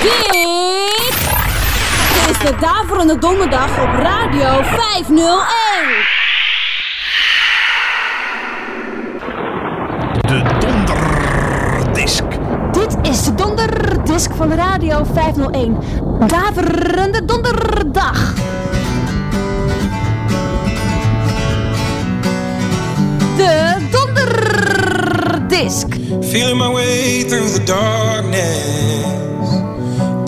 Dit is de Daverende Donderdag op Radio 501. De donderdisk. Dit is de donderdisk van Radio 501. Daverende Donderdag. De donderdisk. Feeling my way through the darkness,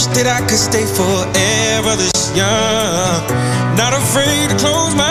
Wish that I could stay forever this young, not afraid to close my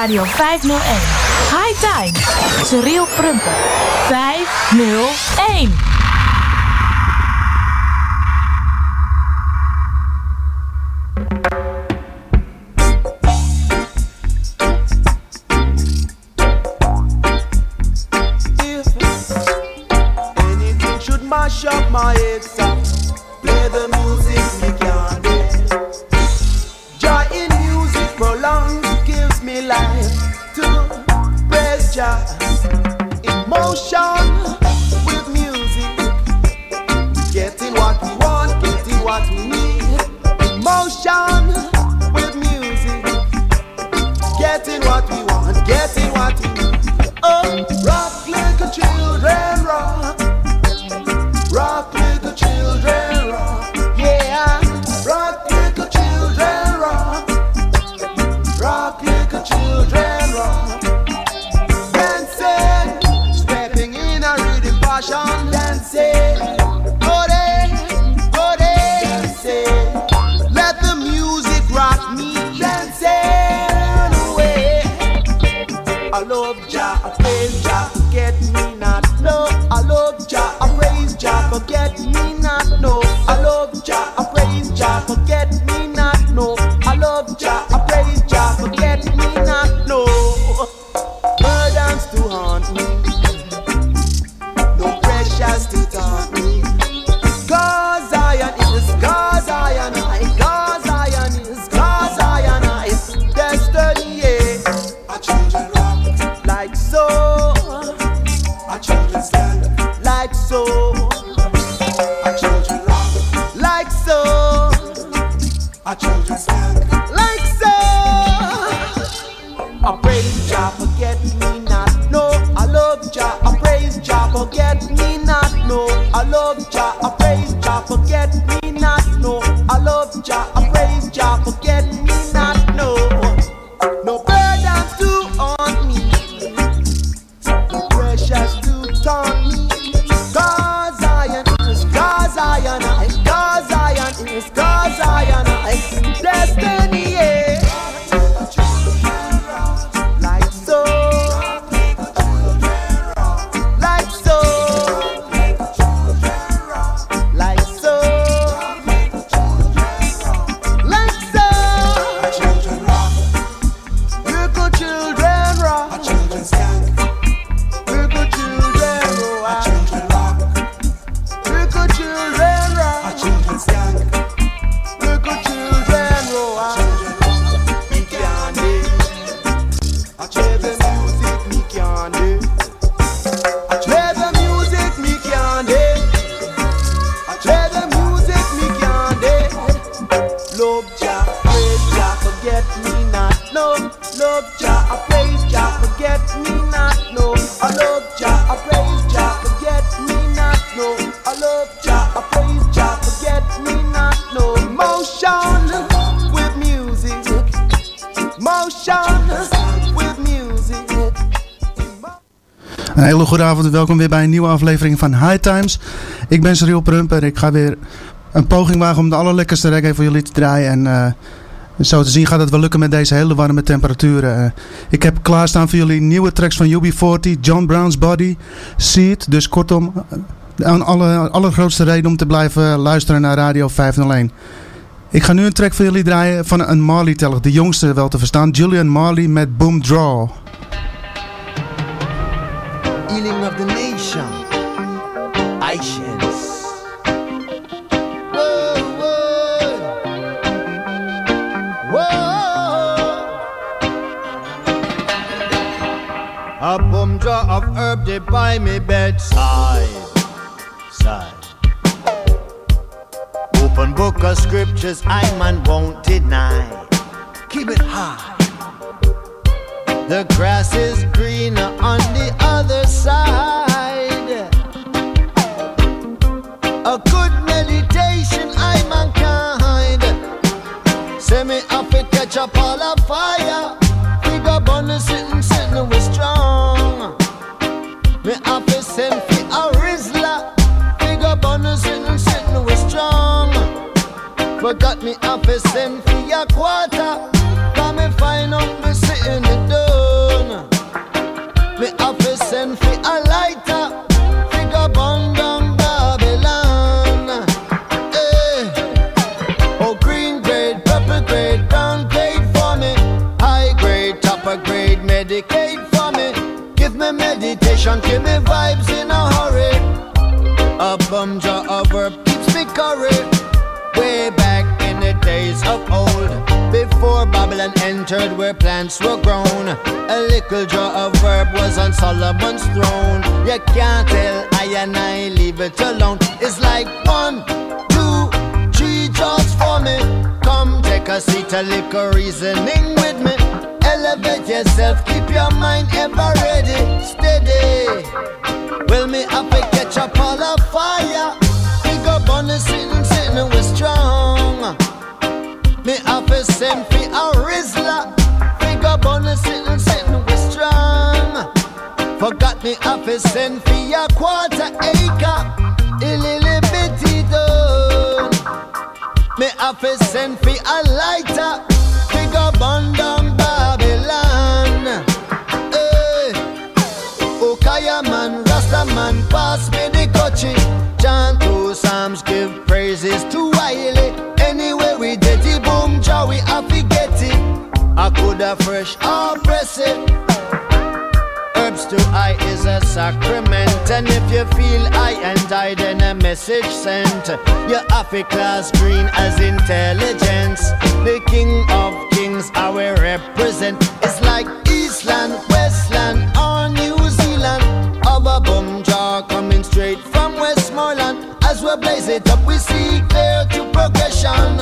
Radio 501. High Time. Cyril Prumper. 501. Een hele goede avond en welkom weer bij een nieuwe aflevering van High Times. Ik ben Cyril Prumper. Ik ga weer een poging wagen om de allerlekkerste reggae voor jullie te draaien. En eh, zo te zien gaat het wel lukken met deze hele warme temperaturen. Eh, ik heb klaarstaan voor jullie nieuwe tracks van UB40, John Brown's Body, Seed. Dus kortom, eh, een alle, allergrootste reden om te blijven luisteren naar Radio 501. Ik ga nu een track voor jullie draaien van een Marley-teller, de jongste wel te verstaan. Julian Marley met Boom Draw. Haitians. Whoa, whoa. Whoa. A boom jar of herb they by me bedside. Side. Open book of scriptures I man won't deny. Keep it high. The grass is greener on the other side. A good meditation, I mankind. Say me up it catch up all a fire. We got bonus sitting, sitting we strong. Me up it send fi a Rizla. We got bonus sitting, sitting we strong. Forgot me up it send meditation, give me vibes in a hurry. A bum jar of herb keeps me curry. Way back in the days of old, before Babylon entered where plants were grown. A little jar of herb was on Solomon's throne. You can't tell I and I leave it alone. It's like one, two, three jars for me. Come take a seat, a little reasoning with me. Elevate yourself, keep your mind ever ready, steady. Well, me have to catch up all the fire. We go bunny sitting, sitting, we strong. Me have to send for a Rizla. We go bunny sitting, sitting, we strong. Forgot me have to send for a quarter acre. Little bitty done. Me have to send for a lighter. Pass me the kochi. Chant two psalms, give praises to Wiley. Anyway, we did it, boom, jaw, we to get it. I could have fresh or press it. Herbs to I is a sacrament, and if you feel I and I, then a message sent. Your a class green as intelligence. The king of kings, I will represent. It's like Eastland, we blaze it up, we see clear to progression.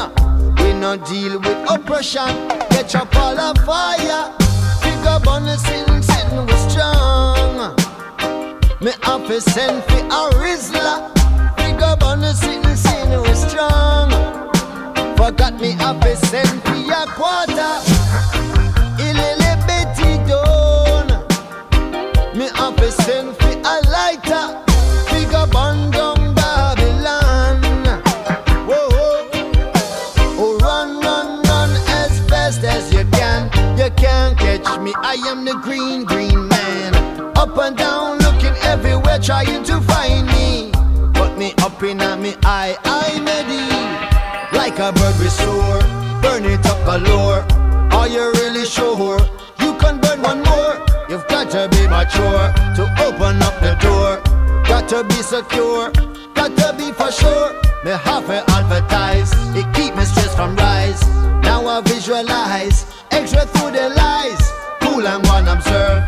We no deal with oppression. Catch up all the fire. Figure bunny sitting, sitting, we strong. Me have to send for a Rizla. Figure bunny sitting, sitting, we strong. Forgot me have to send trying to find me. Put me up in a me eye, I ready. Like a bird with soar, burn it up galore. Are you really sure? You can burn one more. You've got to be mature to open up the door. Got to be secure, got to be for sure. Me have to advertise, it keep me stress from rise. Now I visualize, extra through the lies. Cool and one observe,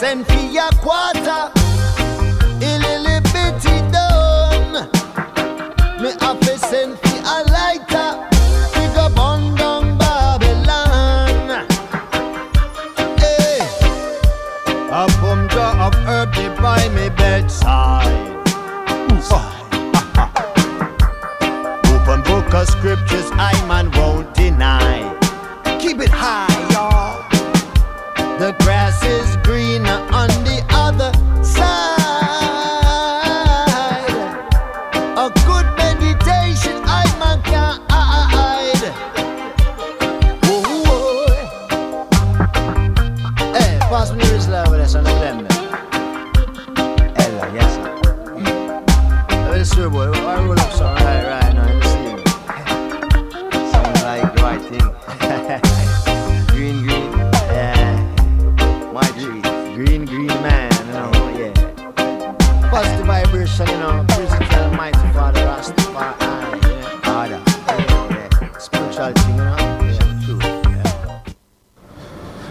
send for a quarter. Eh. A little bitty done. Me have to send for a lighter. Figure bun down Babylon. Hey. A bum jar of herb by me bedside. Open book of scriptures I man won't deny. Keep it high,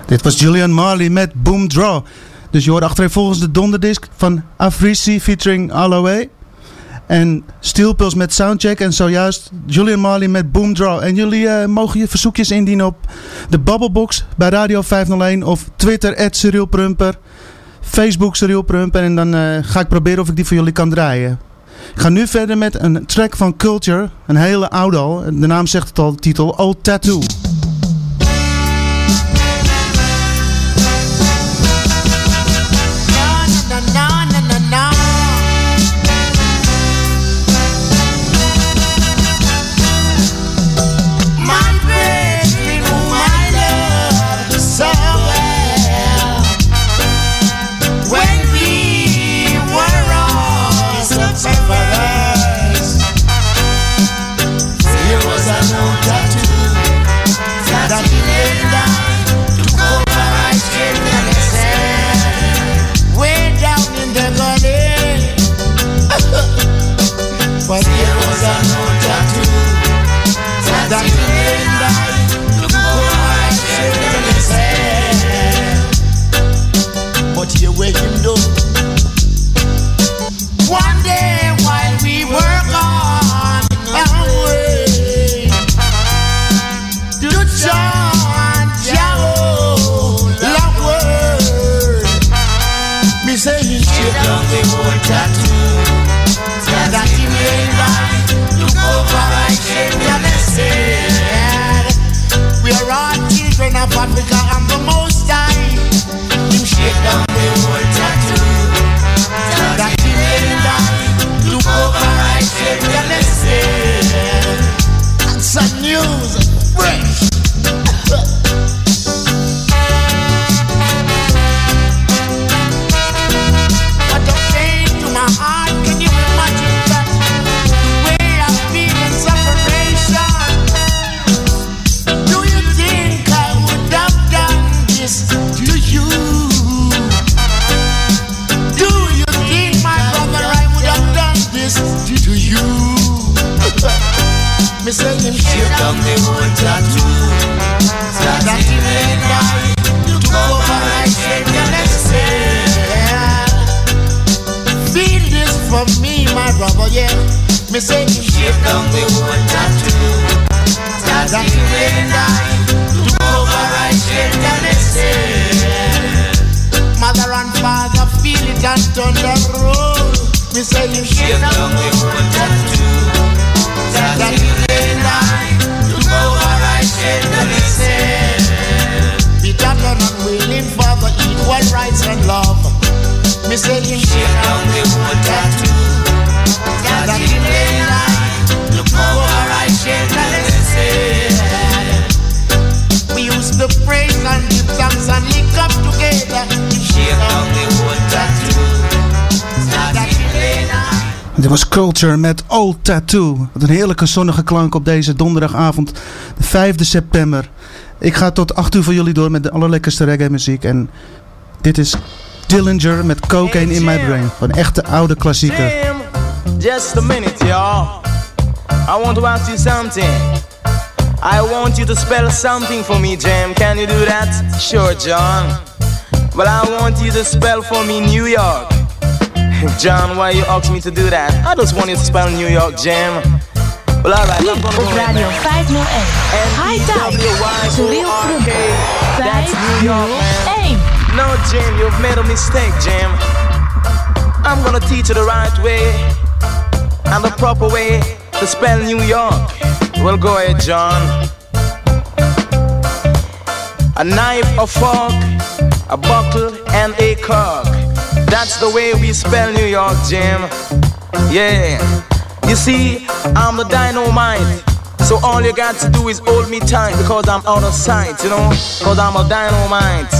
Dit was Julian Marley met Boom Draw. Dus je hoort achtereenvolgens de donderdisc van Afrisi featuring Alloway. En Steelpulse met Soundcheck. En zojuist Julian Marley met Boom Draw. En jullie eh, mogen je verzoekjes indienen op de Babbelbox bij Radio 501. Of Twitter, at. Facebook Cyril. En dan eh, ga ik proberen of ik die voor jullie kan draaien. Ik ga nu verder met een track van Culture. Een hele oude al. De naam zegt het al, titel old tattoo la libertad. Down the whole tattoo. Start that him ain't die. Look over like shake and Mother and father feel it and turn the. Me say him shake down the whole tattoo. Start that him equal rights and love. Me say him shake down the whole tattoo. That in the look I We used to praise and give thanks and link up together. The tattoo. Dit was Culture met Old Tattoo. Wat een heerlijke zonnige klank op deze donderdagavond, de 5 september. Ik ga tot 8 uur voor jullie door met de allerlekkerste reggae muziek. En dit is Dillinger met Cocaine in My Brain. Een echte oude klassieker. just a minute, y'all. I want to ask you something. I want you to spell something for me, Jam. Can you do that? Sure, John. Well, I want you to spell for me New York. John, why you ask me to do that? I just want you to spell New York, Jam. Well, alright, I'm gonna Op Radio 501. High Time. Cyril Prumper. That's New York, man. 1. No, Jam, you've made a mistake, Jam. I'm gonna teach you the right way and the proper way to spell New York. Well, go ahead, John. A knife, a fork, a bottle, and a cork. That's the way we spell New York, Jim. Yeah. You see, I'm the dynamite. So all you got to do is hold me tight because I'm out of sight, you know? Cause I'm a dynamite.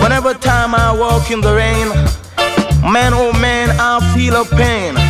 Whenever time I walk in the rain, man oh man, I feel a pain.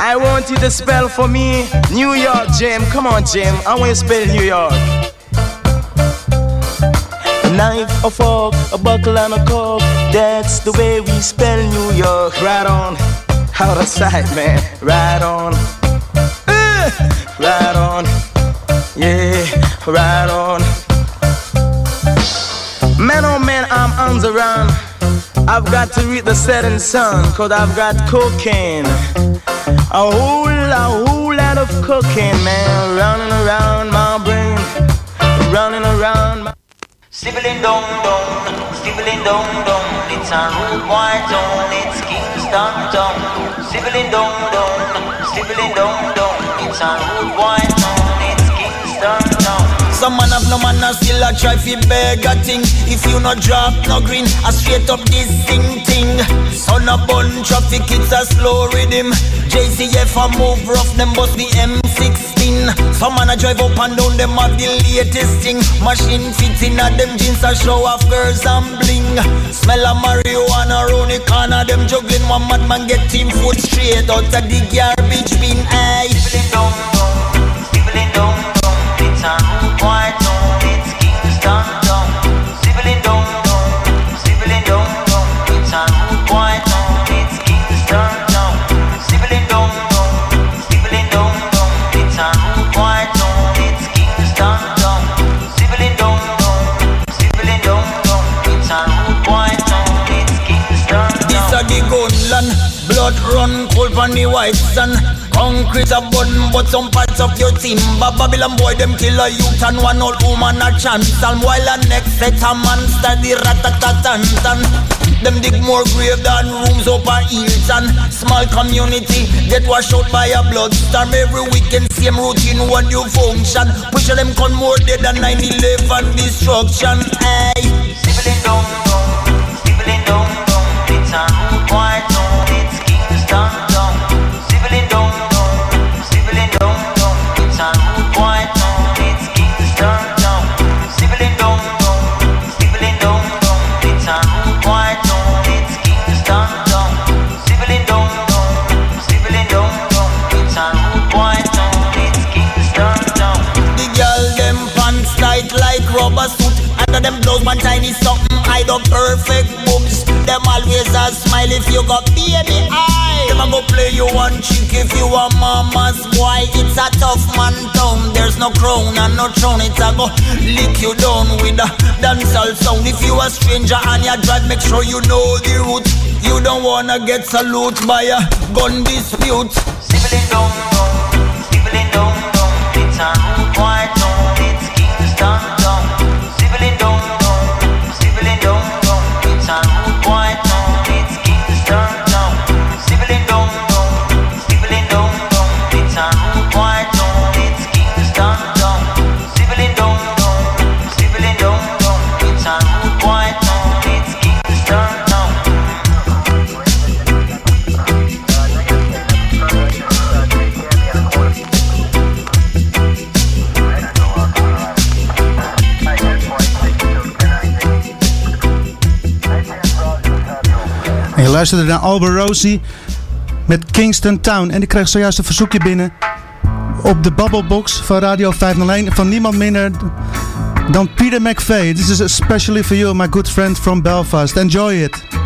I want you to spell for me New York, Jim. Come on, Jim. I want you to spell New York. A knife, a fork, a buckle, and a cork. That's the way we spell New York. Right on. Out of sight, man. Right on. Uh, right on. Yeah, right on. Man, oh man, I'm on the run. I've got to read the setting sun, cause I've got cocaine. A whole, a whole lot of cocaine, man, running around my brain. Running around my. Stibbling dong dong, stibbling dong dong, it's a rude white zone, it's Kingston town. Stibbling dong dong, stibbling dong dong, it's a rude white zone, it's Kingston town. Some man have no man still a try fi beg a thing. If you no drop no green, a straight up this thing thing. Son a bun traffic, it's a slow rhythm. JCF a move rough, them bust the M16. Some man a drive up and down, them have the latest thing. Machine fitting at them jeans a show off girls and bling. Smell of marijuana round the corner, them juggling. One madman get team foot straight out of the garbage bin. Aye. A rude boy town, it's Kingston town. Stibbling dong dong, stibbling dong dong, it's a rude boy town, it's Kingston town. Stibbling dong dong, stibbling dong dong, it's a rude boy town, it's Kingston town. Stibbling dong dong, stibbling dong dong, it's a rude boy town, it's Kingston This a the gunland, blood run cold on the white sun. Concrete a bun, but some parts of your team. But Babylon boy, them kill a youth and one old woman a chance. And while a next set a man study ratatatan. Them dig more grave than rooms up a Hilton. Small community get washed out by a blood storm. Every weekend same routine, one new function. Push them con more dead than 9-11 destruction. Aye. One tiny something hide up perfect boobs Them always a smile if you got baby eye. Them a go play you one chick if you a mama's boy. It's a tough man town There's no crown and no throne. It's a go lick you down with a dancehall sound. If you a stranger and you drive make sure you know the route. You don't wanna get salute by a gun dispute. Stibbling dong luisterde naar Albert Rosie met Kingston Town. En ik kreeg zojuist een verzoekje binnen op de Bubblebox van Radio 501 van niemand minder dan Peter McVeigh. This is especially for you, my good friend from Belfast. Enjoy it.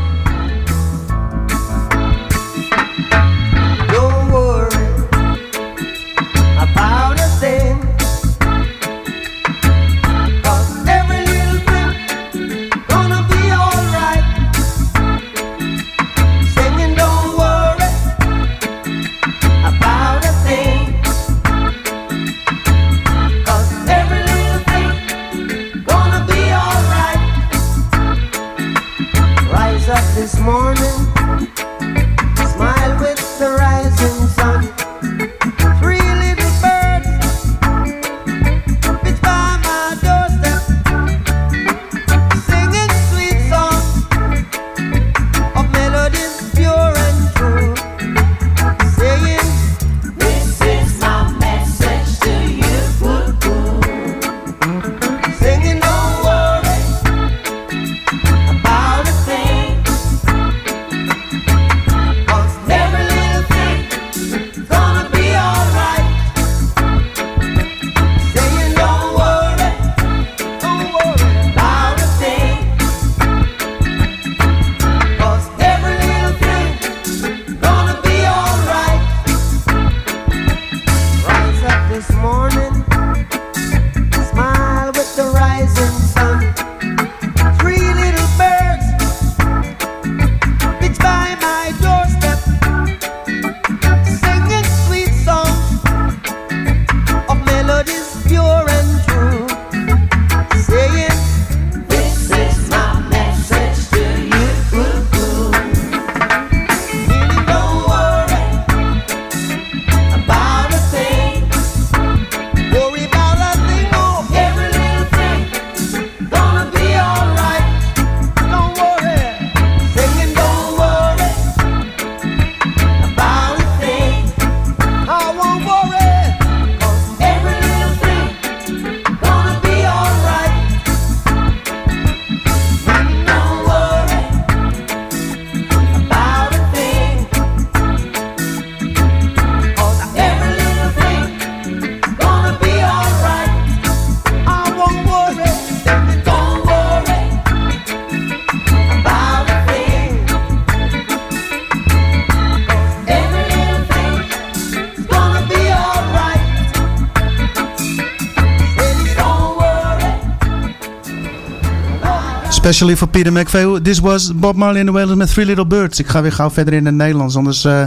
Especially voor Peter McVeigh. This was Bob Marley in the Wailers met Three Little Birds. Ik ga weer gauw verder in het Nederlands. Anders uh,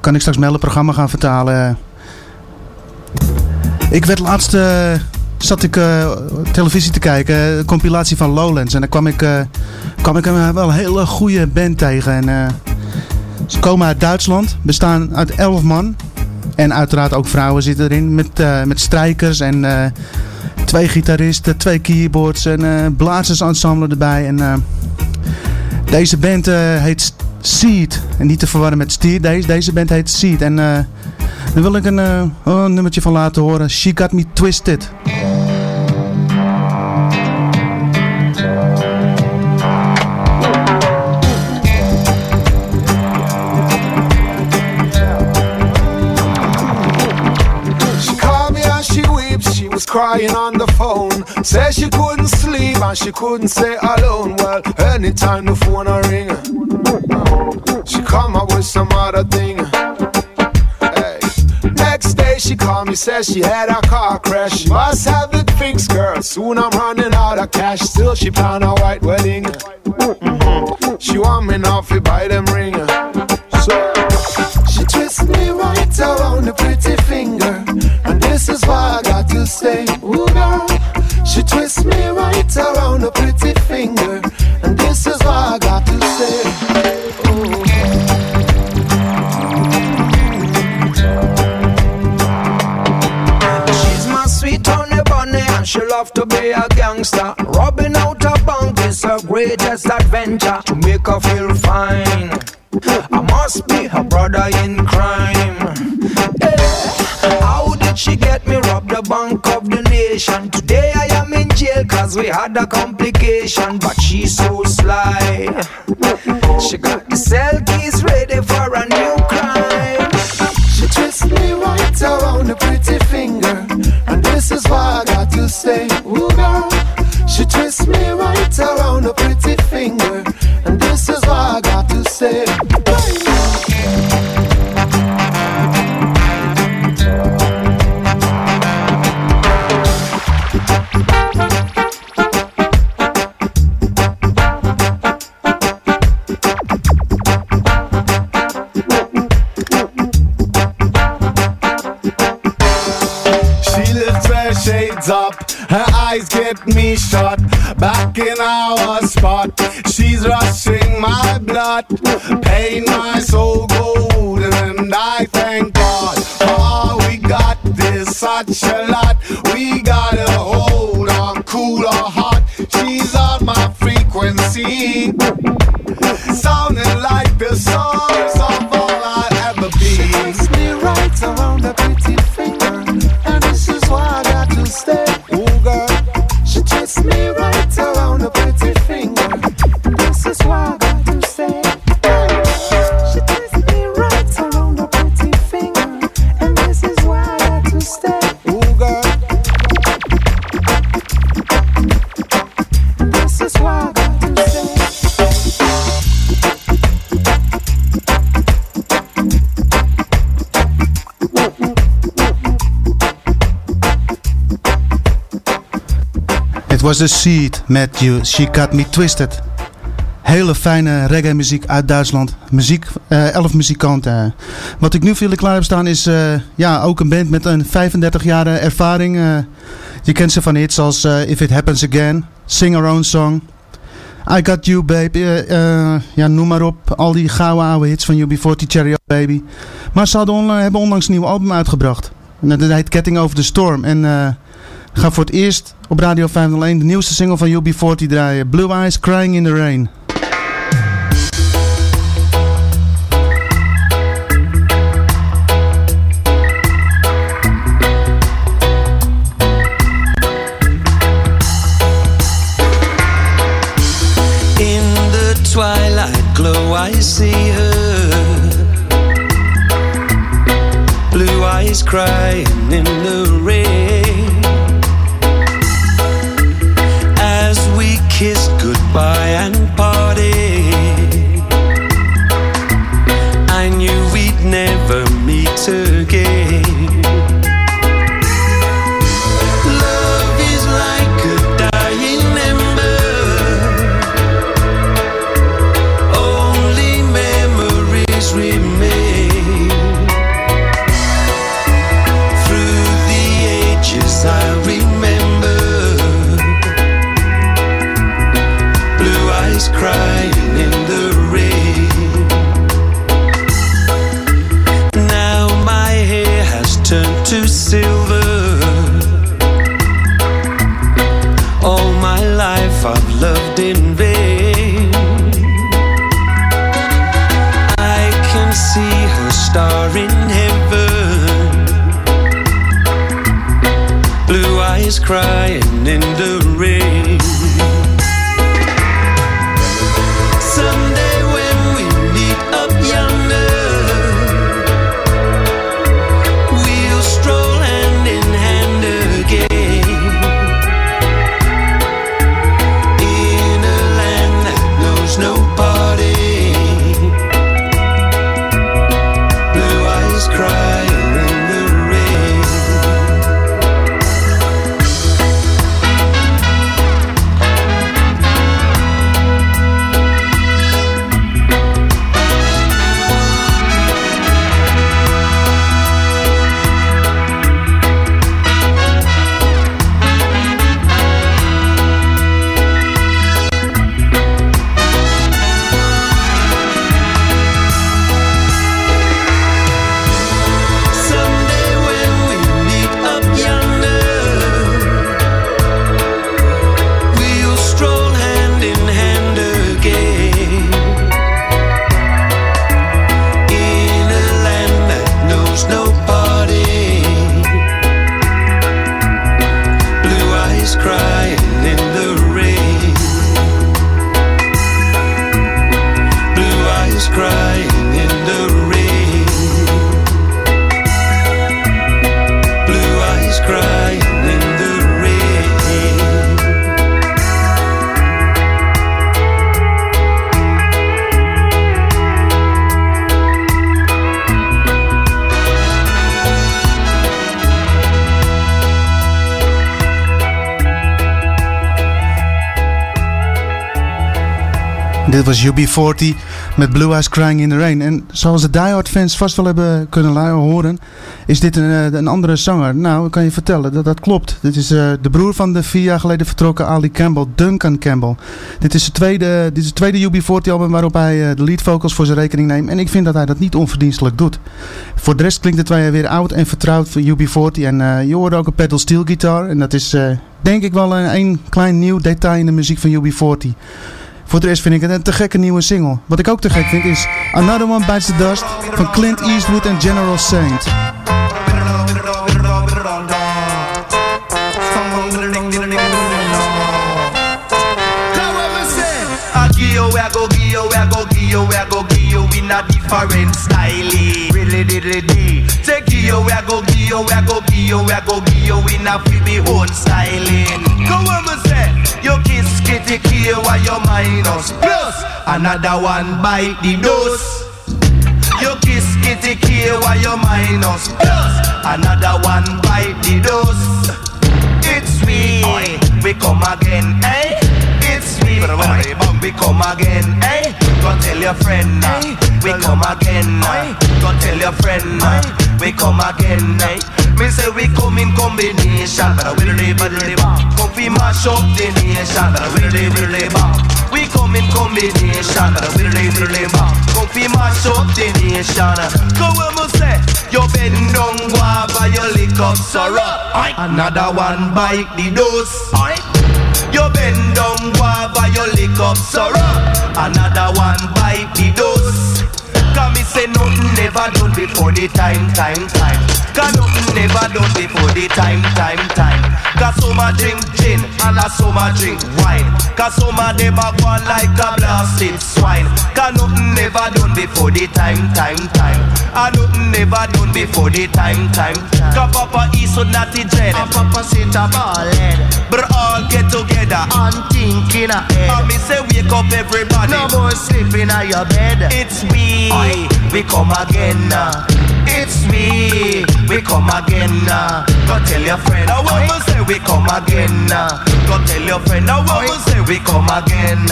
kan ik straks mijn programma gaan vertalen. Ik werd laatst... Uh, zat ik uh, televisie te kijken. Een compilatie van Lowlands. En dan kwam ik, kwam ik een wel hele goede band tegen. En, ze komen uit Duitsland. Bestaan uit 11 man. En uiteraard ook vrouwen zitten erin. Met, met strijkers en Twee gitaristen, twee keyboards, een uh, blazersensemble erbij. En, uh, deze band uh, heet Seed. En niet te verwarren met Steer. Deze, deze band heet Seed. En daar wil ik een, een nummertje van laten horen. She Got Me Twisted. Crying on the phone. Says she couldn't sleep and she couldn't stay alone. Well, anytime the phone a ring, she come up with some other thing. Hey. Next day she called me, says she had a car crash. She must have it fixed, girl. Soon I'm running out of cash. Still she plan a white wedding. Mm-hmm. She want me now to buy them ring. So twists me right around the pretty finger, and this is why I got to stay. Ooh, girl, she twists me right around a pretty finger, and this is why I got to say. Ooh. She's my sweet honey bunny, and she love to be a gangster. Robbing out a bank is her greatest adventure to make her feel fine. I must be her brother in crime. Yeah. How did she get me robbed the bank of the nation? Today I am in jail cause we had a complication, but she's so sly. She got the cell keys ready for a new crime. She twists me right around the pretty finger, and this is why I got to stay. Ooh, girl. She twists me right around the pretty finger, and I up. Her eyes get me shot. Back in our spot, she's rushing my blood. Pain my soul golden, and I thank God all we got. This such a lot. We gotta hold on, cool or hot. She's on my frequency, sounding like the source of all I ever be. She twists me right around the pretty finger, and this is why I got to stay. Me right around the pretty finger, this is why was The Seed met You, She Got Me Twisted. Hele fijne reggae muziek uit Duitsland. Muziek, eh, elf muzikanten. Wat ik nu voor jullie klaar heb staan is eh, ja, ook een band met een 35 jaar ervaring. Eh, je kent ze van hits als If It Happens Again, Sing Our Own Song, I Got You Baby, ja, noem maar op. Al die gouden oude hits van UB40, Cherry Baby. Maar ze hebben onlangs een nieuw album uitgebracht. Dat heet Ketting Over the Storm. En ga voor het eerst op Radio 501 de nieuwste single van UB40 draaien. Blue Eyes Crying in the Rain. In the twilight glow, I see her. Blue eyes crying in the Dit was UB40 met Blue Eyes Crying in the Rain. En zoals de diehard fans vast wel hebben kunnen horen, is dit een, eh, een andere zanger. Nou, ik kan je vertellen, dat, dat klopt. Dit is eh, de broer van de vier jaar geleden vertrokken Ali Campbell, Duncan Campbell. Dit is het tweede, dit is tweede UB40 album waarop hij eh, de lead vocals voor zijn rekening neemt. En ik vind dat hij dat niet onverdienstelijk doet. Voor de rest klinkt het wij weer oud en vertrouwd voor UB40. En je hoort ook een pedal steel guitar. En dat is denk ik wel een, een klein nieuw detail in de muziek van UB40. Voor de rest vind ik het een te gekke nieuwe single. Wat ik ook te gek vind is Another One Bites the Dust van Clint Eastwood en General Saint. Go go go in a different. Really, really, really. Take you, I go give you, I go give you, I go give you in a me own styling. Go on, me say, you kiss kitty kill while you minus plus another one bite the dose. You kiss kitty kill while you minus plus another one bite the dose. It's we, we come again, eh? It's we, we come again, eh? Go tell your friend, eh? we come again, eh? Go tell your friend, eh? we come again, eh? Me say we come in combination, but we really, but bang. Come we mash up the nation, but we really, really bang. We come in combination, but we really, really bang. Come we mash up the nation. Go where me say, you bend down, guava, you lick up syrup. Another one bite the dose. You bend down, guava, you lick up syrup. Another one bite the dose. Cause me say nothing never done before the time, time, time. Cause nothing never done before the time, time, time. Cause some a drink gin and a some a drink wine. Cause some of them a go like a blasted swine. Cause nothing never done before the time, time, time. And nothing never done before the time, time. Cause Papa is so naughty dread. And Papa sit a ball head. But all get together and think in a head. And me say wake up everybody. No more sleeping on your bed. It's we come again. It's me, we come again. Go tell your friend. I want to say we come again. Go tell your friend. I want to say we come again.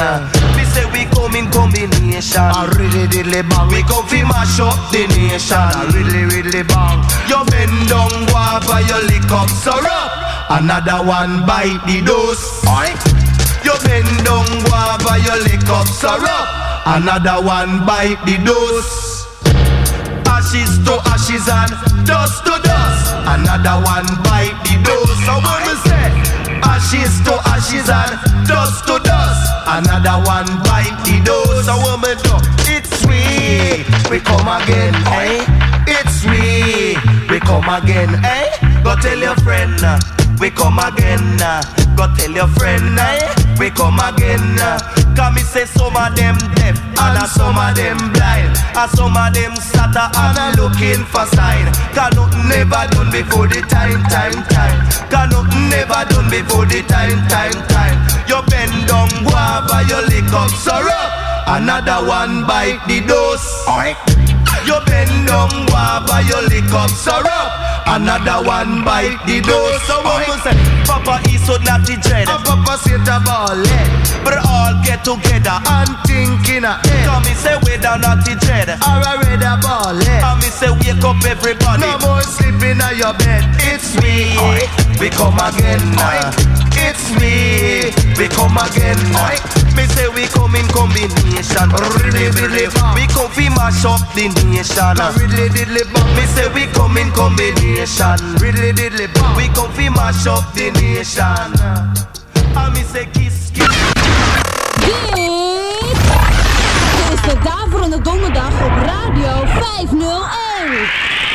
We say we come in combination. I really, really bang. We come fi mash up the nation. I really, really bang. You bend down, guava, you lick up syrup. Another one bite the dose. You bend down, guava, you lick up syrup. Another one bite the dose. Ashes to ashes and dust to dust. Another one bite the dose. So when we say ashes to ashes and dust to dust, another one bite the dose. So when we do, it's we, we come again, eh? It's we, we come again, eh? Go tell your friend, uh, we come again. Uh. Go tell your friend, eh? We come again. Uh. Come me say some of them deaf and a some of them blind, and some of them scatter and a looking for sign. Cause nothing never done before the time, time, time. Cause nothing never done before the time, time, time. You bend down, guava, you lick up sorrow. Another one bite the dose. You bend down, guava, you lick up sorrow. Another one bite the dose. So what we say? Papa is so not naughty dread. And Papa say the ball, eh? But all get together and thinking ahead. Come me say we down naughty dread. Or I read a ball, eh? And me say wake up everybody. No more sleeping on your bed. It's me. We come again. It's me. We come again. uh. Me say we come in combination. Really, really. We come fi mash up the nation. Really, really. Me say we come in combination. Really, really. We come fi mash up the nation. And me say kiss, kiss. Dit is de Daverende Donderdag op Radio 501.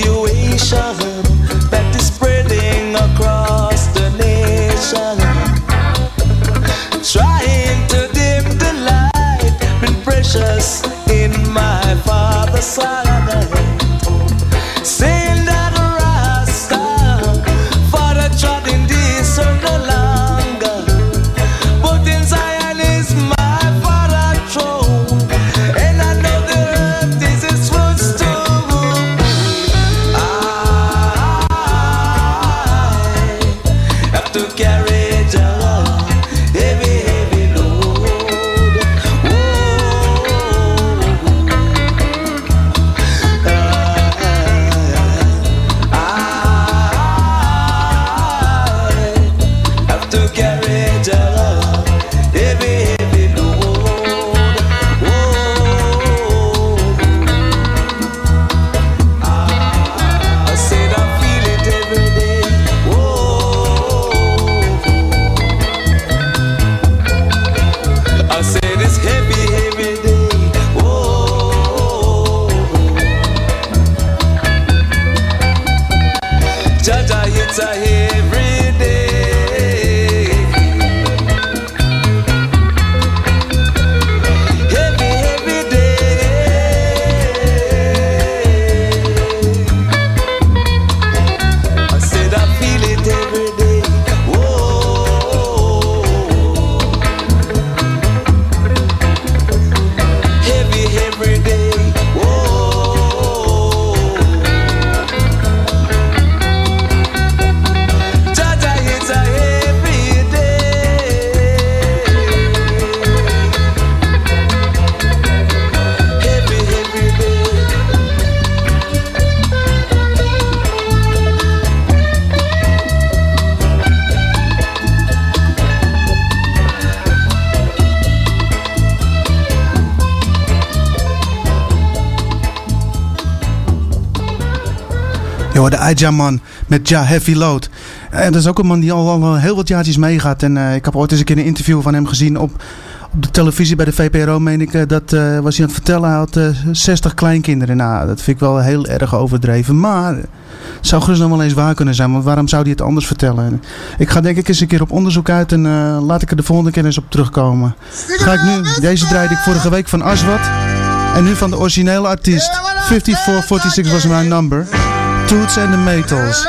Rumor Man met Ja Heavy Load. En dat is ook een man die al, al heel wat jaartjes meegaat. En eh, ik heb ooit eens een keer een interview van hem gezien op, op de televisie bij de VPRO. Meen ik, eh, dat eh, was hij aan het vertellen. Hij had eh, 60 kleinkinderen. Nou, dat vind ik wel heel erg overdreven. Maar het zou gerust nog wel eens waar kunnen zijn. Want waarom zou hij het anders vertellen? En ik ga denk ik eens een keer op onderzoek uit. En laat ik er de volgende keer eens op terugkomen. Ga ik nu, deze draaide ik vorige week van Aswat. En nu van de originele artiest. 5446 was mijn number. Toots and the Maytals.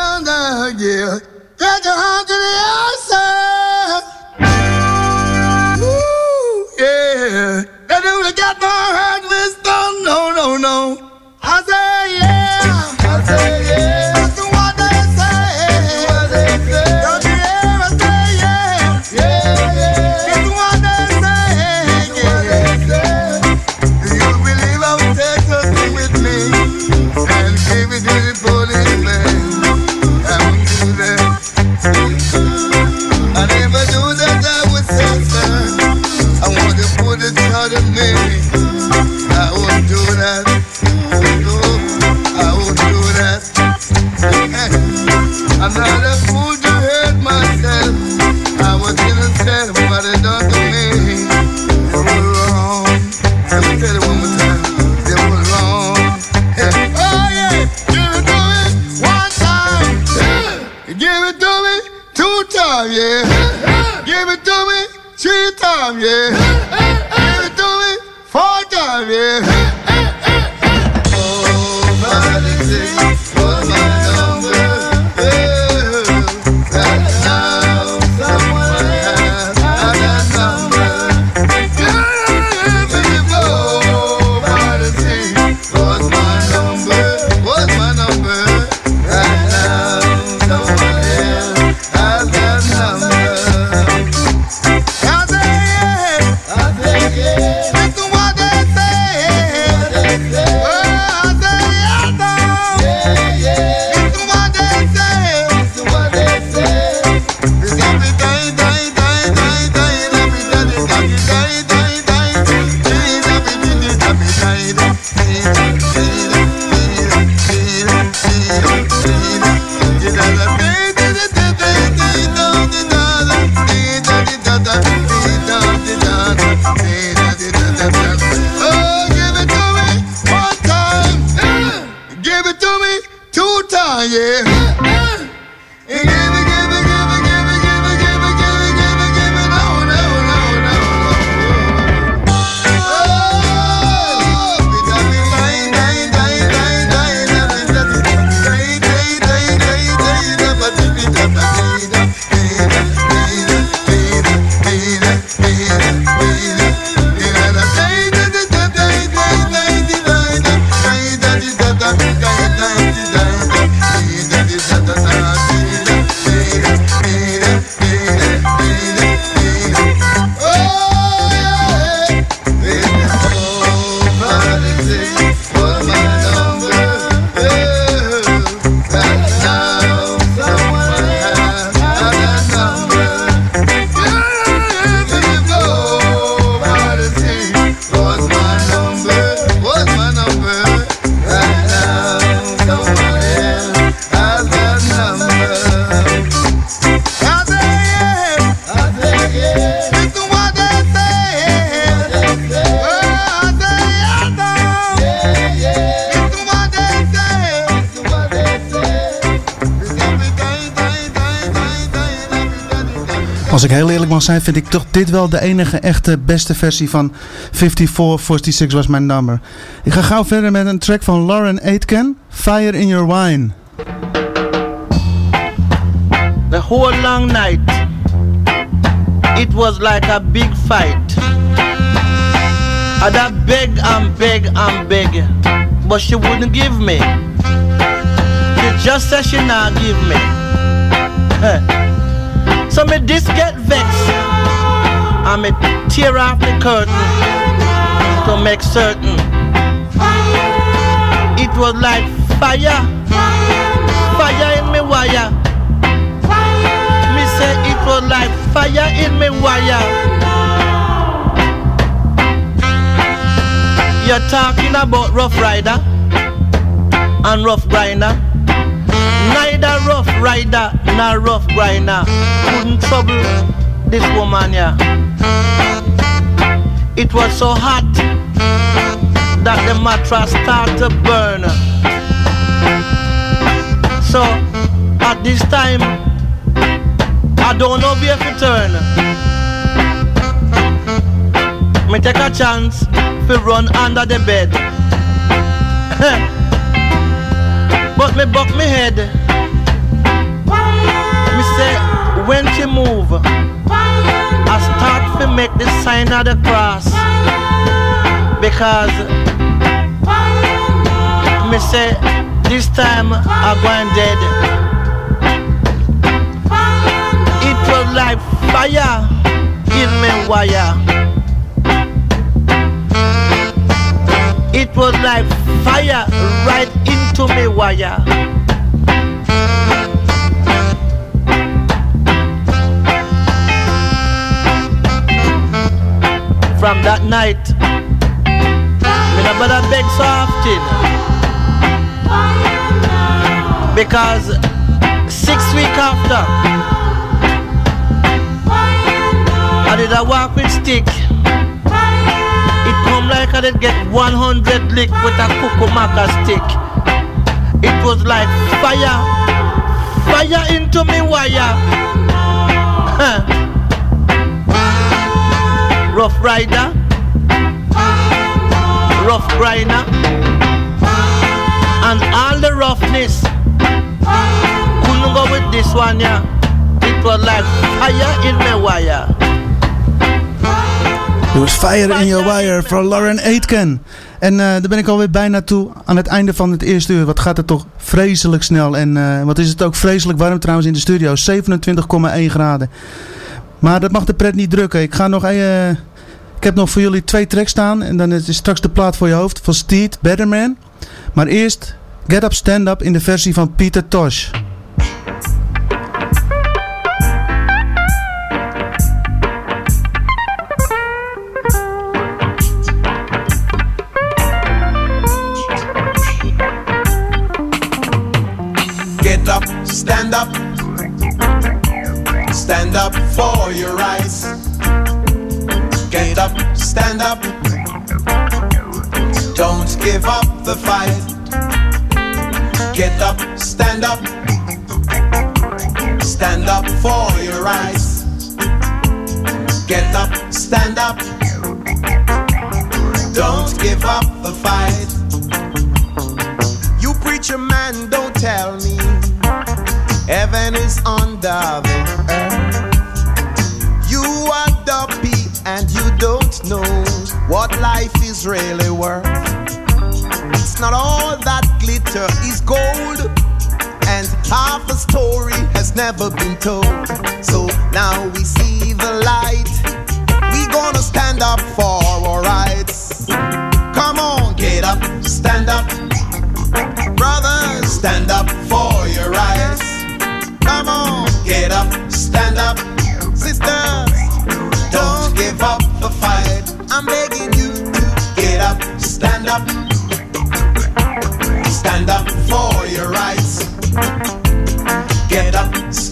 De enige echte beste versie van 5446 was mijn nummer. Ik ga gauw verder met een track van Lauren Aitken, Fire in Your Wine. The whole long night, it was like a big fight. And I beg and beg and beg, but she wouldn't give me. She just said she not give me. So me this get vexed, me tear off the curtain to make certain. It was like fire, fire in me wire. Me say it was like fire in me wire. You're talking about Rough Rider and Rough Grinder. Neither rough rider nor rough grinder couldn't trouble this woman yeah. It was so hot that the mattress started to burn. So at this time, I don't know where to turn. Me take a chance to run under the bed. but me buck me head. Me say when she move, I start to make the sign of the cross because me say this time I going dead. It was like fire in me wire. It was like fire right into me wire. From that night, me no bother beg so often because six week after I did a walk with stick. It come like I did get 100 lick with a cucumaka stick. It was like fire, fire into me wire. Rough rider, rough grinder, and all the roughness couldn't go with this one, yeah. It was like fire in my wire. It was Fire in Your Wire voor Lauren Aitken. En uh, daar ben ik alweer bijna toe aan het einde van het eerste uur. Wat gaat het toch vreselijk snel. En uh, wat is het ook vreselijk warm trouwens in de studio. 27,1 graden. Maar dat mag de pret niet drukken. Ik ga nog... Uh, ik heb nog voor jullie twee tracks staan. En dan is straks de plaat voor je hoofd van Steed, Betterman. Maar eerst Get Up Stand Up in de versie van Peter Tosh. Get up, stand up. Stand up for your rights. Get up, stand up. Don't give up the fight. Get up, stand up. Stand up for your rights. Get up, stand up. Don't give up the fight. You preacher man, don't tell me heaven is under the earth. You are dumpy and you don't know what life is really worth. It's not all that glitter is gold, and half the story has never been told. So now we see the light. We gonna stand up for our rights. Come on, get up, stand up. Brothers, stand up for your rights. Come on, get up, stand up. Stand up. Stand up for your rights. Get up.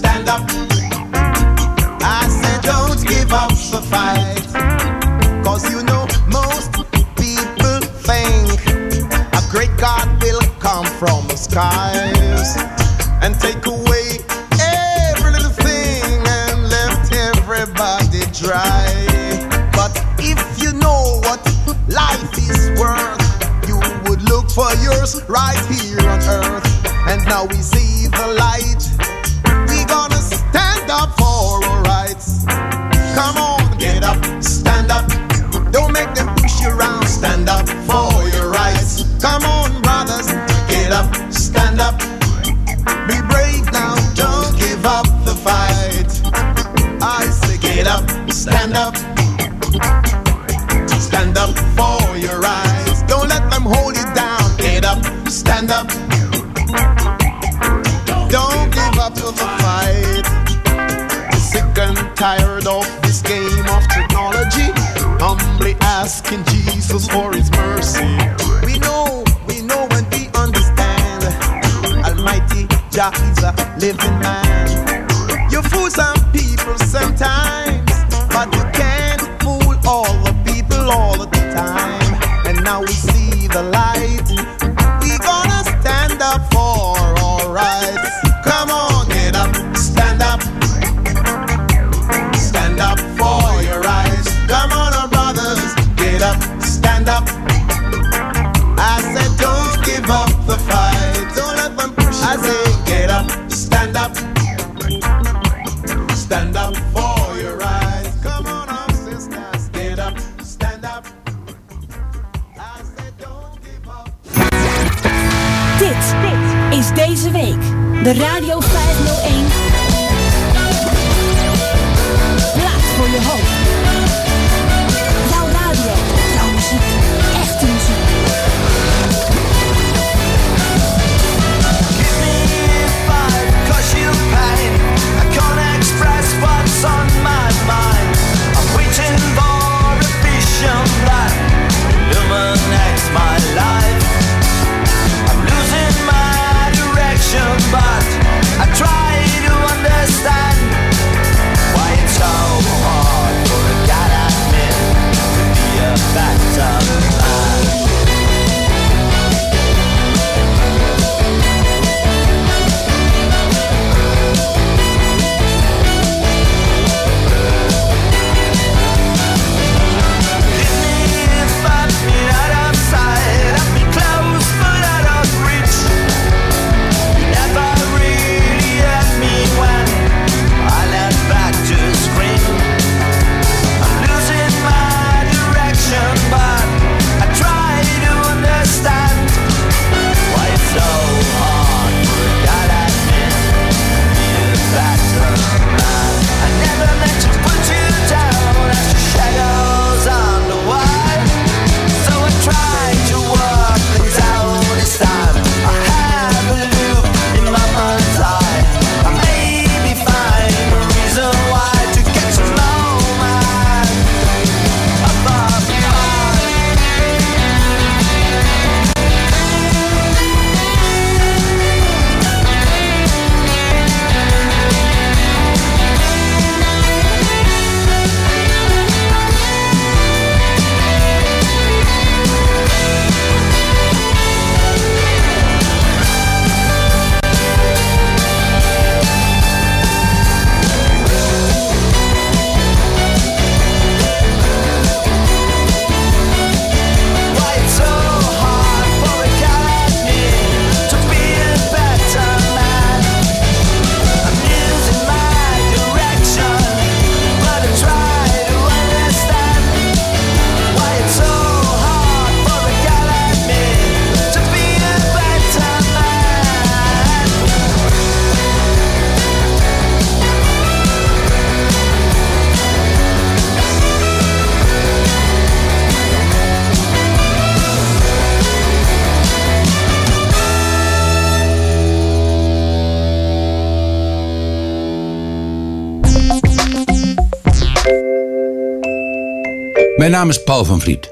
Mijn naam is Paul van Vliet.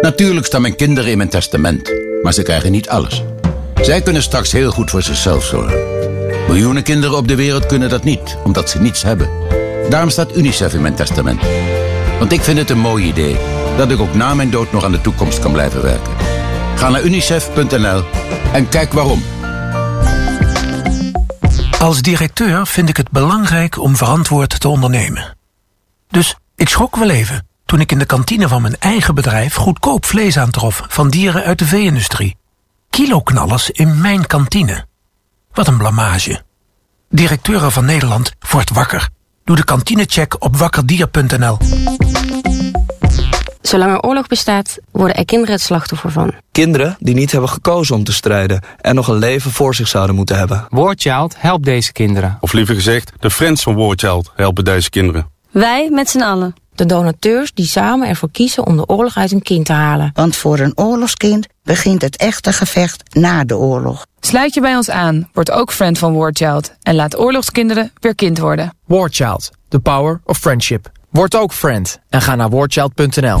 Natuurlijk staan mijn kinderen in mijn testament, maar ze krijgen niet alles. Zij kunnen straks heel goed voor zichzelf zorgen. Miljoenen kinderen op de wereld kunnen dat niet, omdat ze niets hebben. Daarom staat UNICEF in mijn testament. Want ik vind het een mooi idee dat ik ook na mijn dood nog aan de toekomst kan blijven werken. Ga naar unicef.nl en kijk waarom. Als directeur vind ik het belangrijk om verantwoord te ondernemen. Dus ik schrok wel even toen ik in de kantine van mijn eigen bedrijf goedkoop vlees aantrof van dieren uit de vee-industrie. Kiloknallers in mijn kantine. Wat een blamage. Directeuren van Nederland wordt wakker. Doe de kantinecheck op wakkerdier.nl. Zolang er oorlog bestaat, worden er kinderen het slachtoffer van. Kinderen die niet hebben gekozen om te strijden en nog een leven voor zich zouden moeten hebben. Warchild helpt deze kinderen. Of liever gezegd, de friends van Warchild helpen deze kinderen. Wij met z'n allen. De donateurs die samen ervoor kiezen om de oorlog uit een kind te halen. Want voor een oorlogskind begint het echte gevecht na de oorlog. Sluit je bij ons aan, word ook friend van Warchild en laat oorlogskinderen weer kind worden. Warchild, the power of friendship. Word ook friend en ga naar warchild.nl.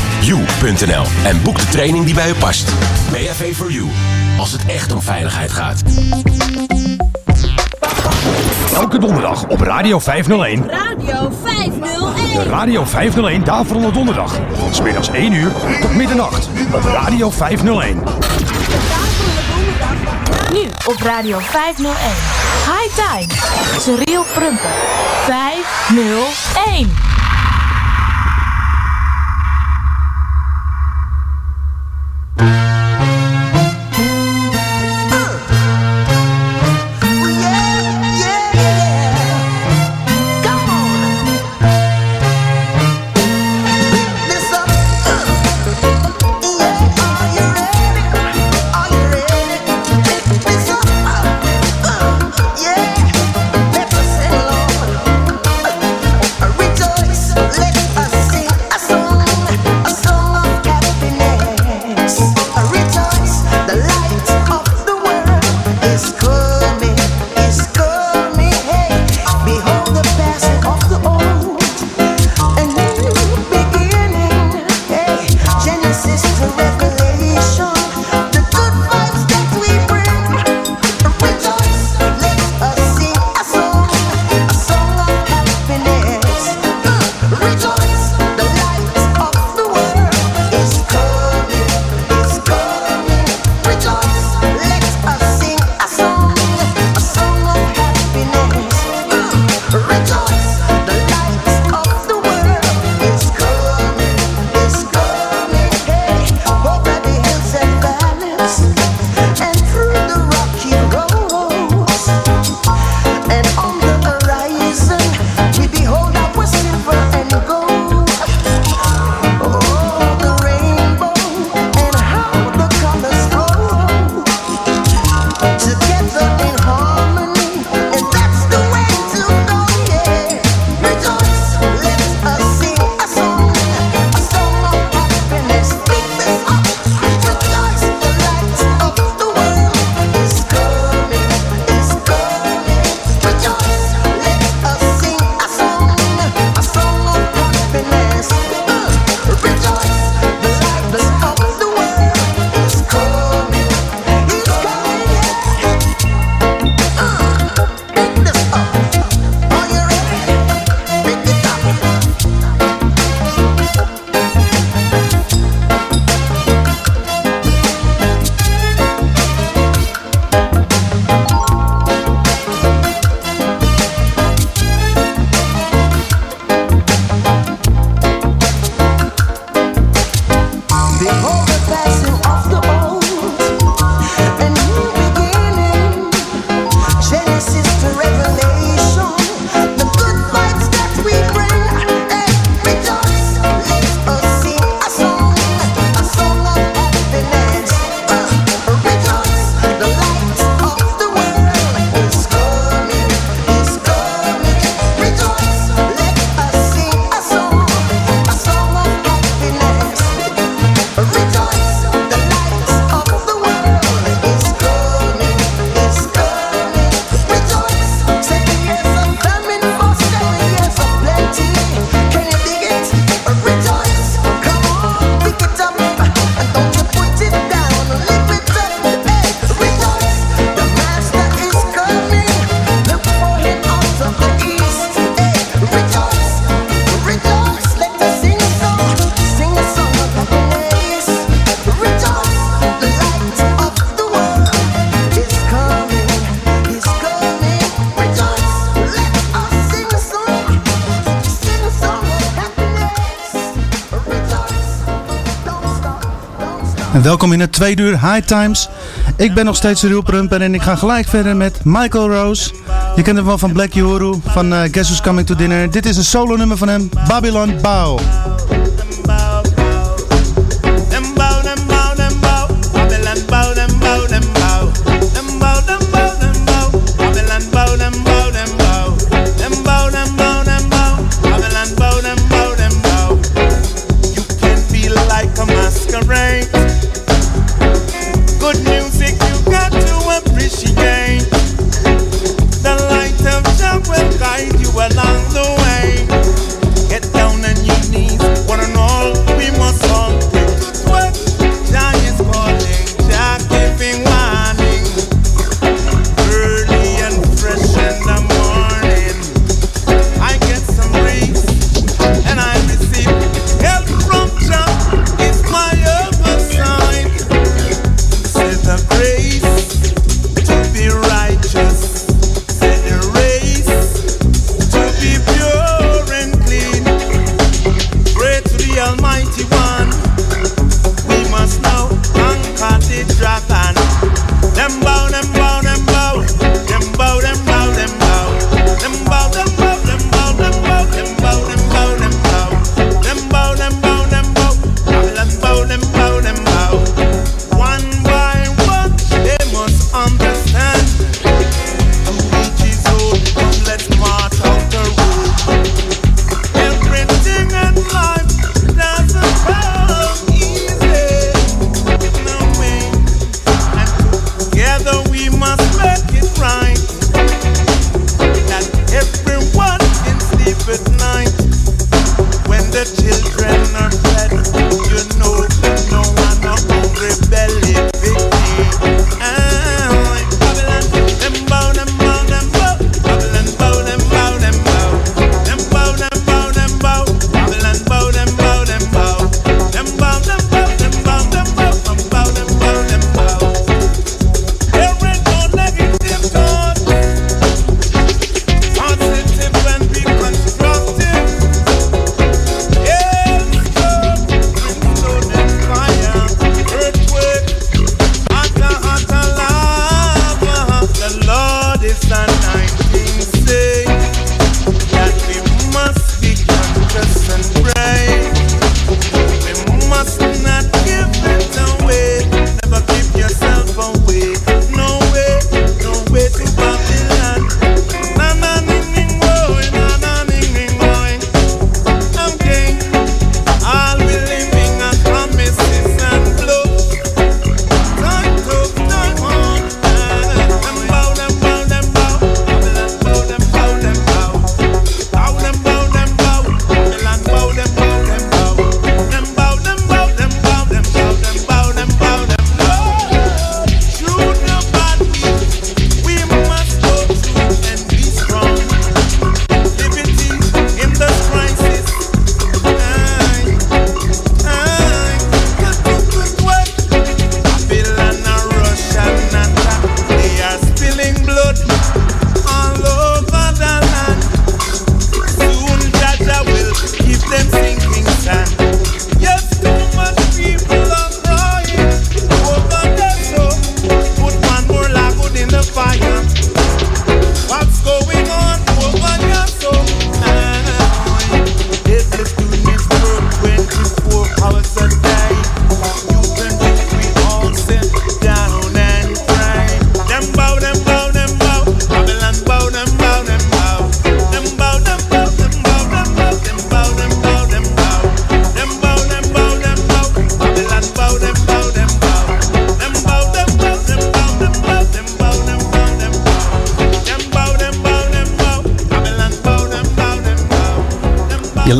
www.bav-4-u.nl en boek de training die bij u past. BHV for You, als het echt om veiligheid gaat. Elke donderdag op Radio 501. Radio 501. De Radio 501 Daverende Donderdag. Van 's middags 1 uur tot middernacht op Radio 501. Nu op Radio 501. High Time. Cyril Prumper. 501. Genesis welkom in het tweede uur High Times. Ik ben nog steeds Cyril Prumper en ik ga gelijk verder met Michael Rose. Je kent hem wel van Black Uhuru, van eh, Guess Who's Coming to Dinner. Dit is een solo nummer van hem, Babylon Bow.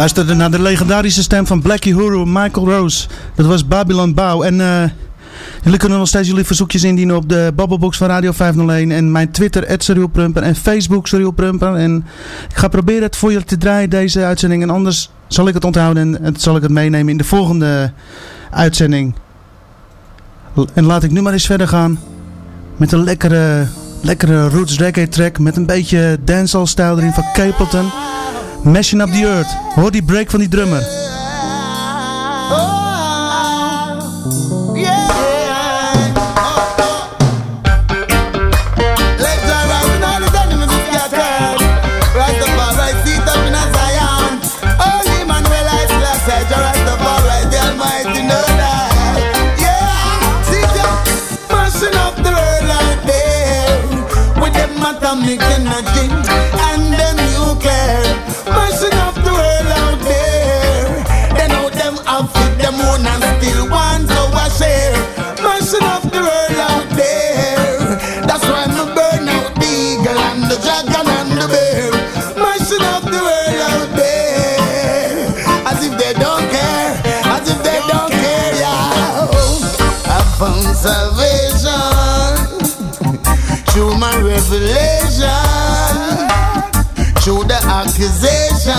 luisterde naar de legendarische stem van Blackie Huru Michael Rose. Dat was Babylon Bouw. En uh, jullie kunnen nog steeds jullie verzoekjes indienen op de Babbelbox van Radio 501. En mijn Twitter, Prumper. En Facebook, Surreal Prumper. En ik ga proberen het voor jullie te draaien, deze uitzending. En anders zal ik het onthouden en zal ik het meenemen in de volgende uitzending. En laat ik nu maar eens verder gaan met een lekkere, lekkere roots reggae track met een beetje dancehall stijl erin van Capleton. Mashing Up The Earth. Hoor die break van die drummer. salvation through my revelation, through the accusation.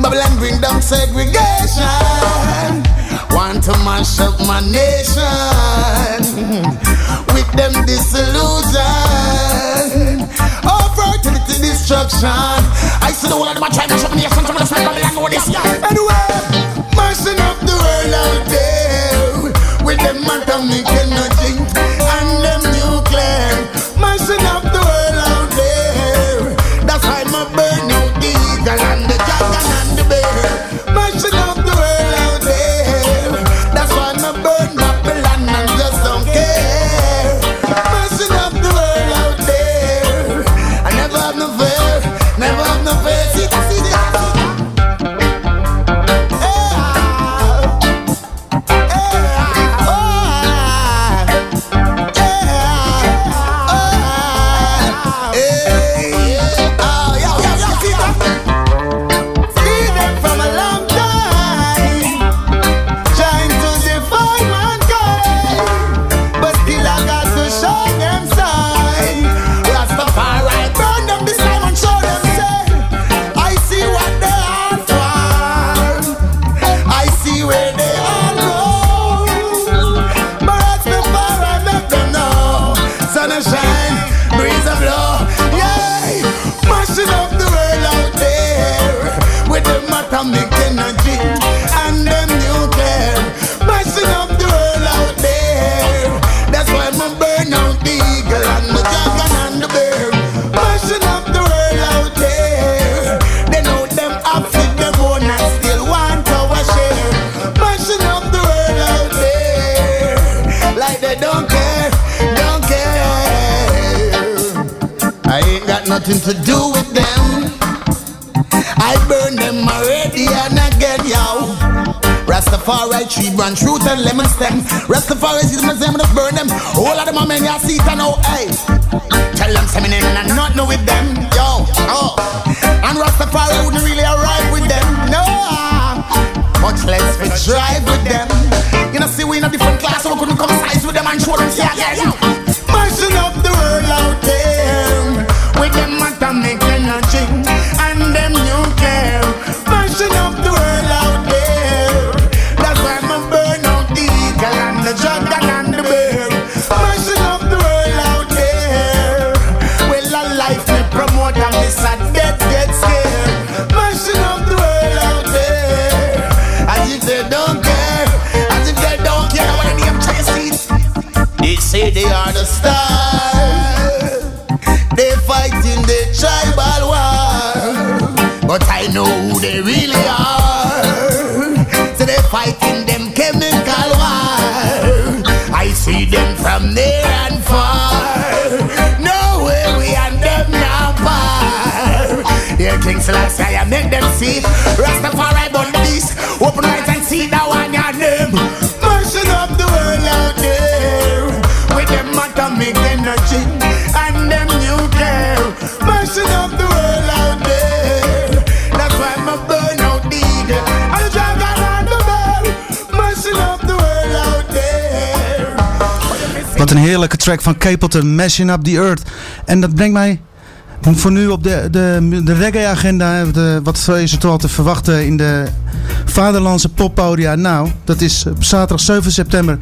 Babylon bring down segregation. Want to mash up my nation with them disillusion. Oh, fertility destruction. I see the world of my tribe, the nation, some of the smell of the land, this. year. Anyway. atomic energy and them nuclear, messing up the world out there. That's why I'm a burn out the eagle nothing to do with them. I burn them already and again, yo. Rastafari tree branch root and lemon stem. Rastafari see them them just burn them. All of them are men ya see it and now, hey. Tell them something and i not know with them, yo. Oh. And Rastafari wouldn't really arrive with them, no. Much less we drive with them. You know, see we in a different class, so we couldn't come size with them and show them see know they really are. So they fighting them chemical war. I see them from near and far. No way we and them now par. Dear King Selassie, I make them see. Rastafari born the. Open eyes and see that one your name. Mashing up the world out there. With them atomic energy Een heerlijke track van Capleton, Mashing Up the Earth. En dat brengt mij voor nu op de, de, de reggae-agenda. Wat is er toch te verwachten in de vaderlandse poppodia? Nou, dat is zaterdag 7 september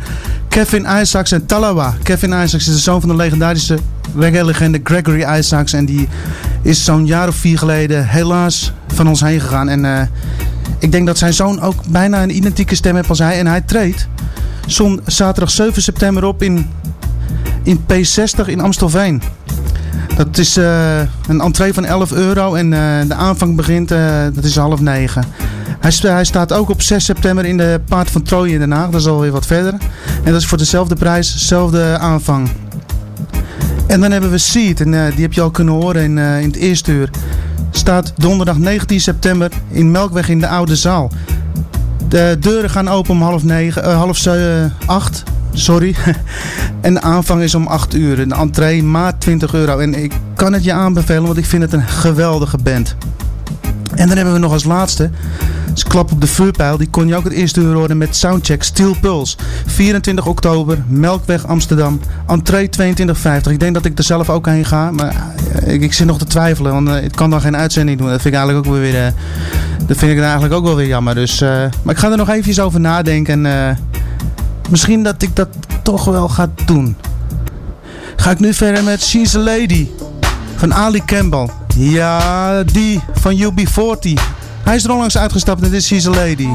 Kevin Isaacs en Talawa. Kevin Isaacs is de zoon van de legendarische reggae-legende Gregory Isaacs. En die is zo'n jaar of vier geleden helaas van ons heen gegaan. En eh, ik denk dat zijn zoon ook bijna een identieke stem heeft als hij. En hij treedt zon zaterdag 7 september op in, in P60 in Amstelveen. Dat is eh, een entree van 11 euro en eh, de aanvang begint, eh, dat is half negen. Hij, hij staat ook op 6 september in de Paard van Troje in Den Haag. Dat is alweer wat verder. En dat is voor dezelfde prijs, dezelfde aanvang. En dan hebben we Seed, en die heb je al kunnen horen in, in het eerste uur. Staat donderdag 19 september in Melkweg in de Oude Zaal. De deuren gaan open om half negen, half acht. Sorry. en de aanvang is om 8 uur. De entree maat 20 euro. En ik kan het je aanbevelen, want ik vind het een geweldige band. En dan hebben we nog als laatste. Dus klap op de vuurpijl. Die kon je ook het eerste uur horen met Soundcheck Steel Pulse. 24 oktober, Melkweg Amsterdam. Entree 22,50. Ik denk dat ik er zelf ook heen ga. Maar eh, ik, ik zit nog te twijfelen. Want eh, ik kan dan geen uitzending doen. Dat vind ik eigenlijk ook wel weer, eh, dat vind ik eigenlijk ook wel weer jammer. Dus, maar ik ga er nog eventjes over nadenken. En misschien dat ik dat toch wel ga doen. Ga ik nu verder met She's a Lady van Ali Campbell. Ja, die van UB40. Hij is er onlangs uitgestapt en dit is She's a Lady.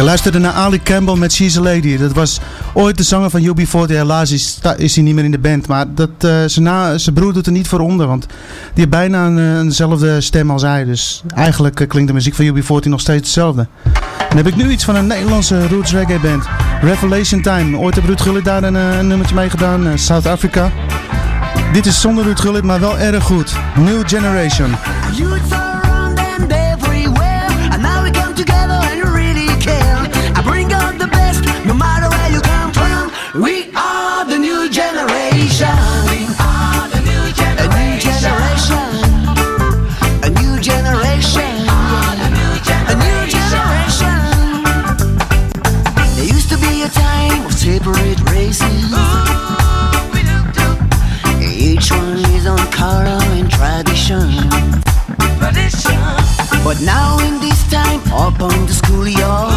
Je luisterde naar Ali Campbell met She's a Lady. Dat was ooit de zanger van UB40. Helaas is, is hij niet meer in de band. Maar dat, eh, zijn, na, zijn broer doet er niet voor onder. Want die heeft bijna een, eh, eenzelfde stem als hij. Dus eigenlijk eh, klinkt de muziek van UB40 nog steeds hetzelfde. Dan heb ik nu iets van een Nederlandse roots reggae band. Revelation Time. Ooit heb Ruud Gullit daar een, een nummertje mee gedaan. Uh, South Africa. Dit is zonder Ruud Gullit, maar wel erg goed. New Generation. Youths around and everywhere. And now we come together. tradition. tradition. But now in this time, upon the schoolyard.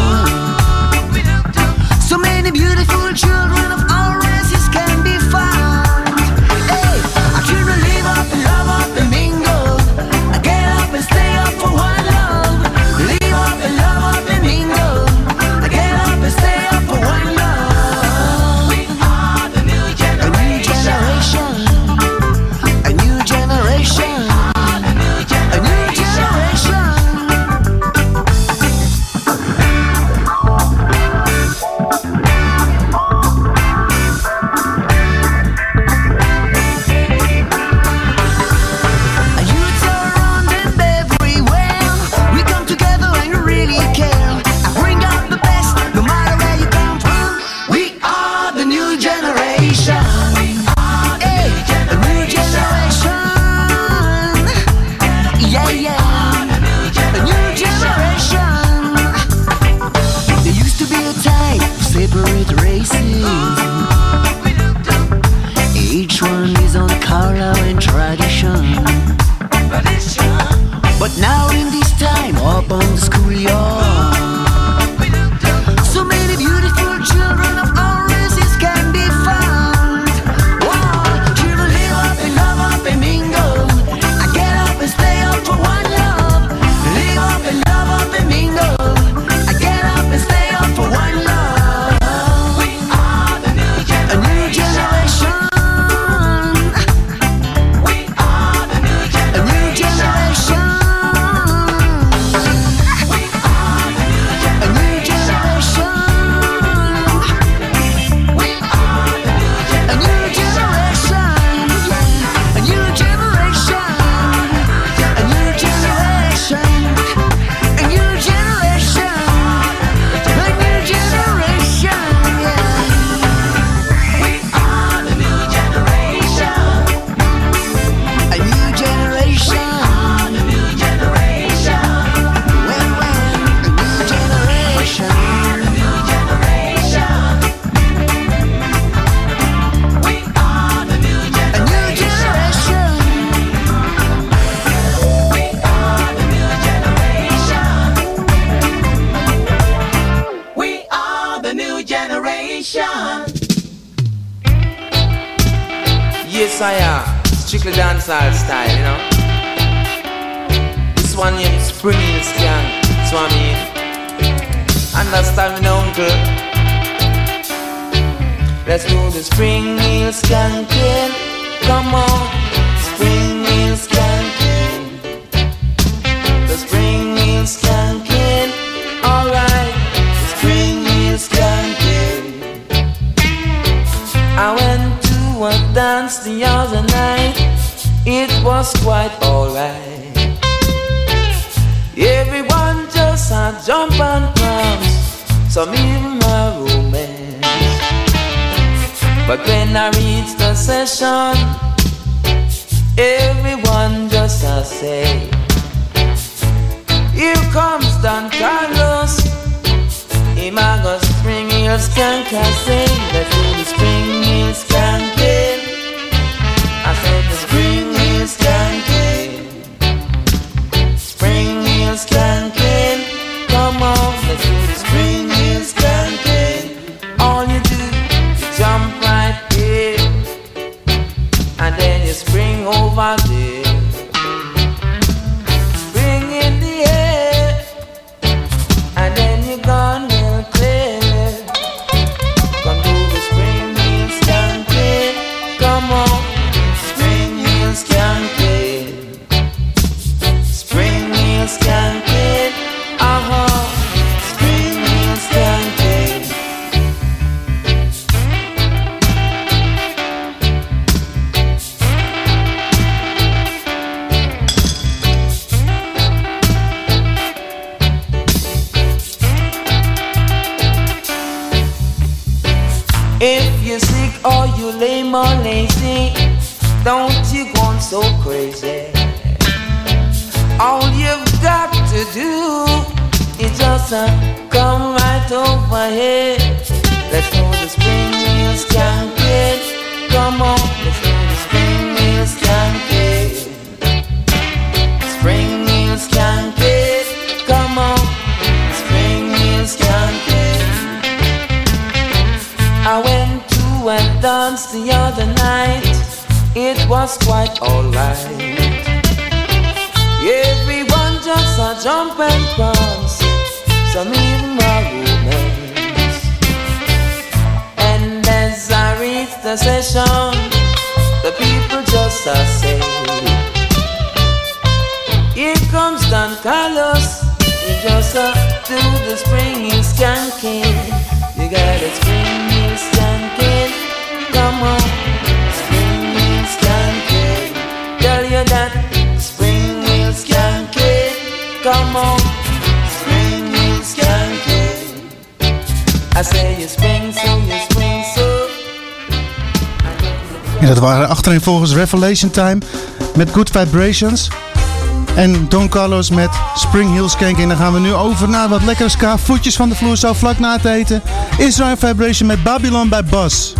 Am. Strictly dancehall style, you know. This one named Spring Hill Scan. So I mean, understand me now, uncle. Let's do the Spring Hill Skanking. Come on, Spring Hill Skanking. The Spring Hill Skanking. Dance the other night. It was quite alright. Everyone just had jump and prance, some even a romance. But when I reached the session, everyone just a say, Here comes Don Carlos. Go spring heel skank I do the spring heel spring is skanking. Come on, let's spring skanking. You got a spring skanking. Come on, spring skanking. Tell you that spring wheel skanking. Come on, spring wheel skanking. I say you spring so, you spring so. Ja, dat waren achtereenvolgens Revelation Time met Good Vibrations. En Don Carlos met Spring Hill Skank. En dan gaan we nu over naar wat lekkere ska. Voetjes van de vloer zo vlak na het eten. Israel Vibration met Babylon bij Bas.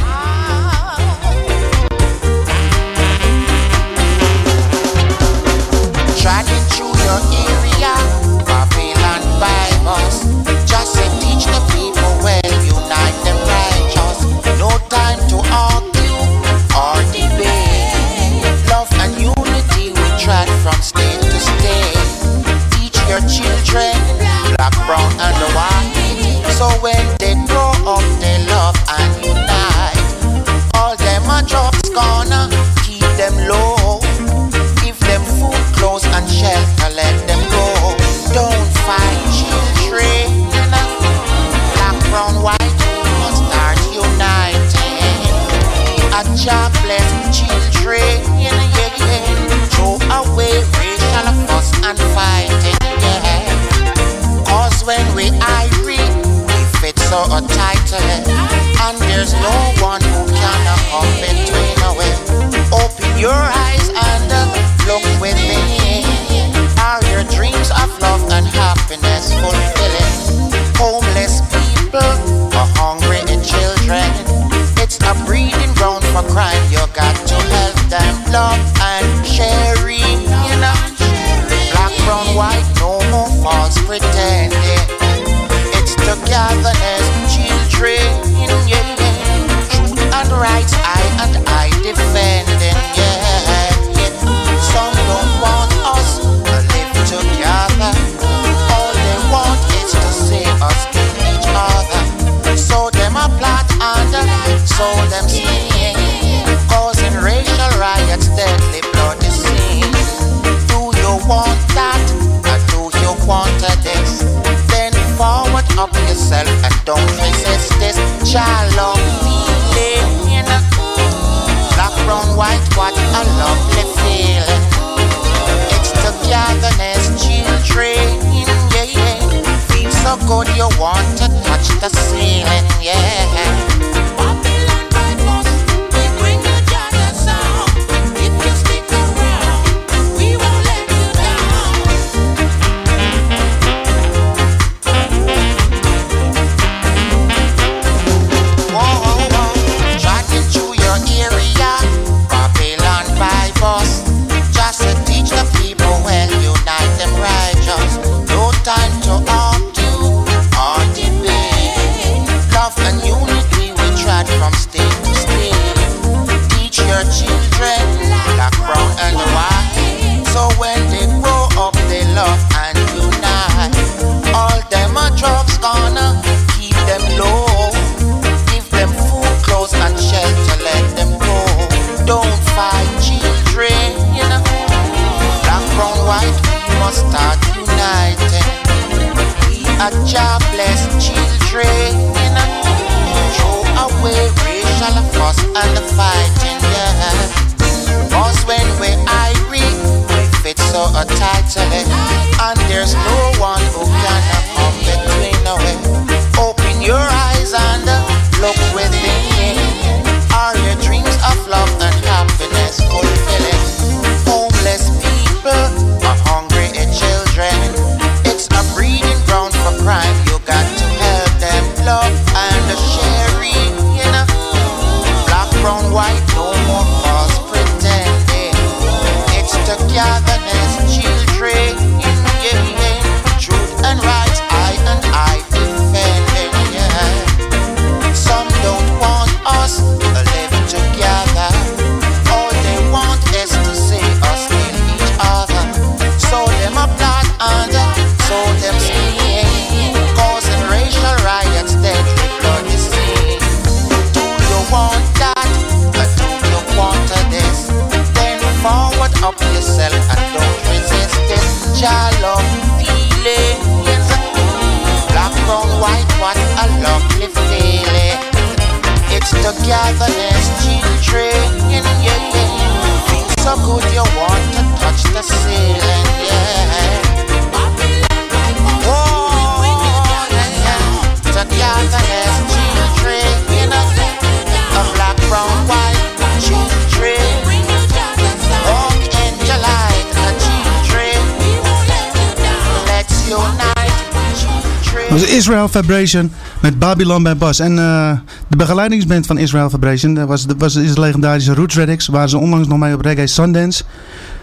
Vibration met Babylon bij Bas. En eh, de begeleidingsband van Israel Vibration dat was, dat was, is de legendarische Roots Radix. Waar ze onlangs nog mee op Reggae Sundance.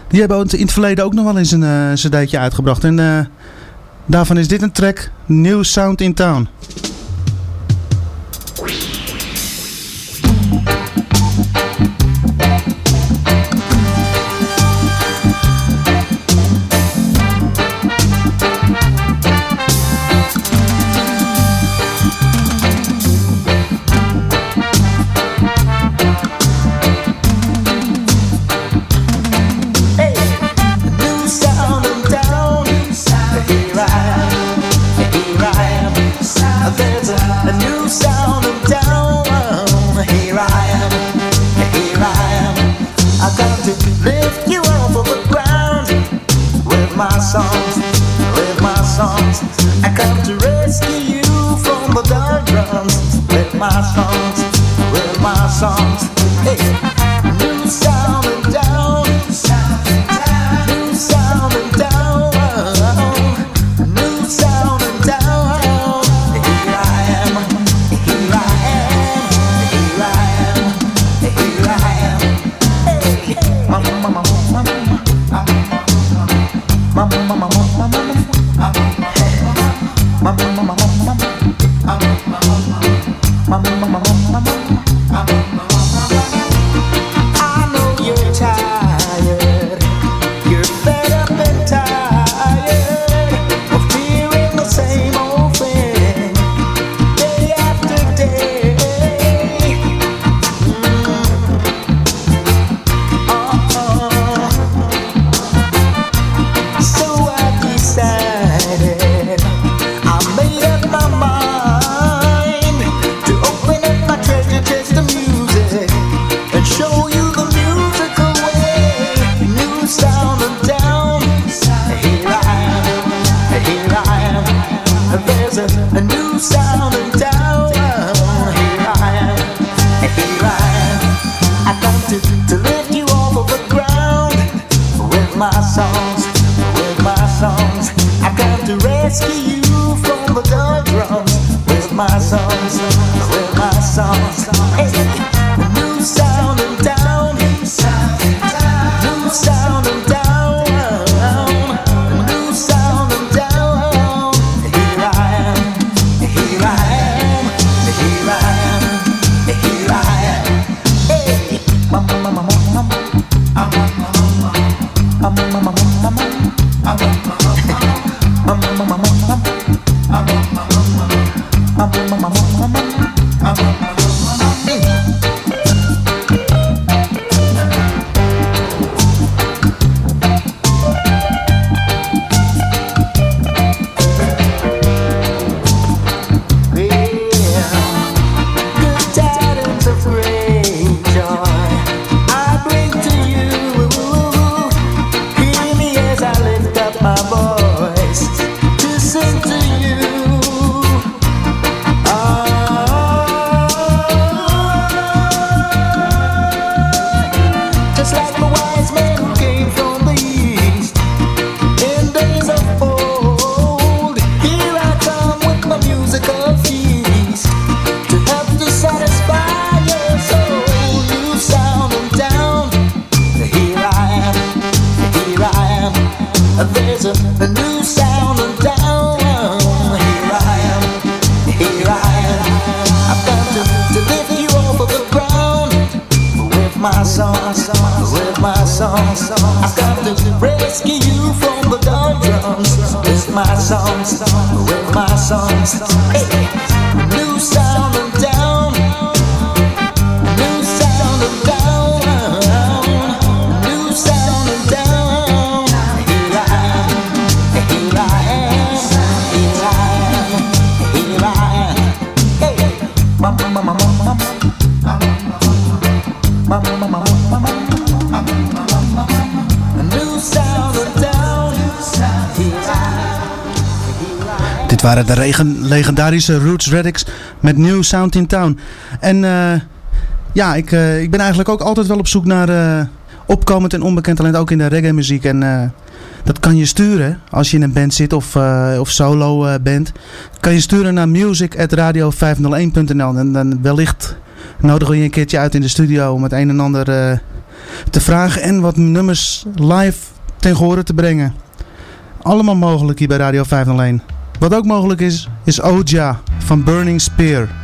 Die hebben in het verleden ook nog wel eens een uh, cd'tje uitgebracht. En eh, daarvan is dit een track, New Sound in Town. song. Hey. waren de regen, legendarische Roots Reddicks met New Sound in Town. En eh, ja, ik, eh, ik ben eigenlijk ook altijd wel op zoek naar eh, opkomend en onbekend talent, ook in de reggae muziek. En dat kan je sturen als je in een band zit of, of solo uh, bent. Kan je sturen naar music.radio501.nl. En dan wellicht nodigen we je een keertje uit in de studio om het een en ander te vragen. En wat nummers live ten gehore te brengen. Allemaal mogelijk hier bij Radio 501. Wat ook mogelijk is, is Oja van Burning Spear.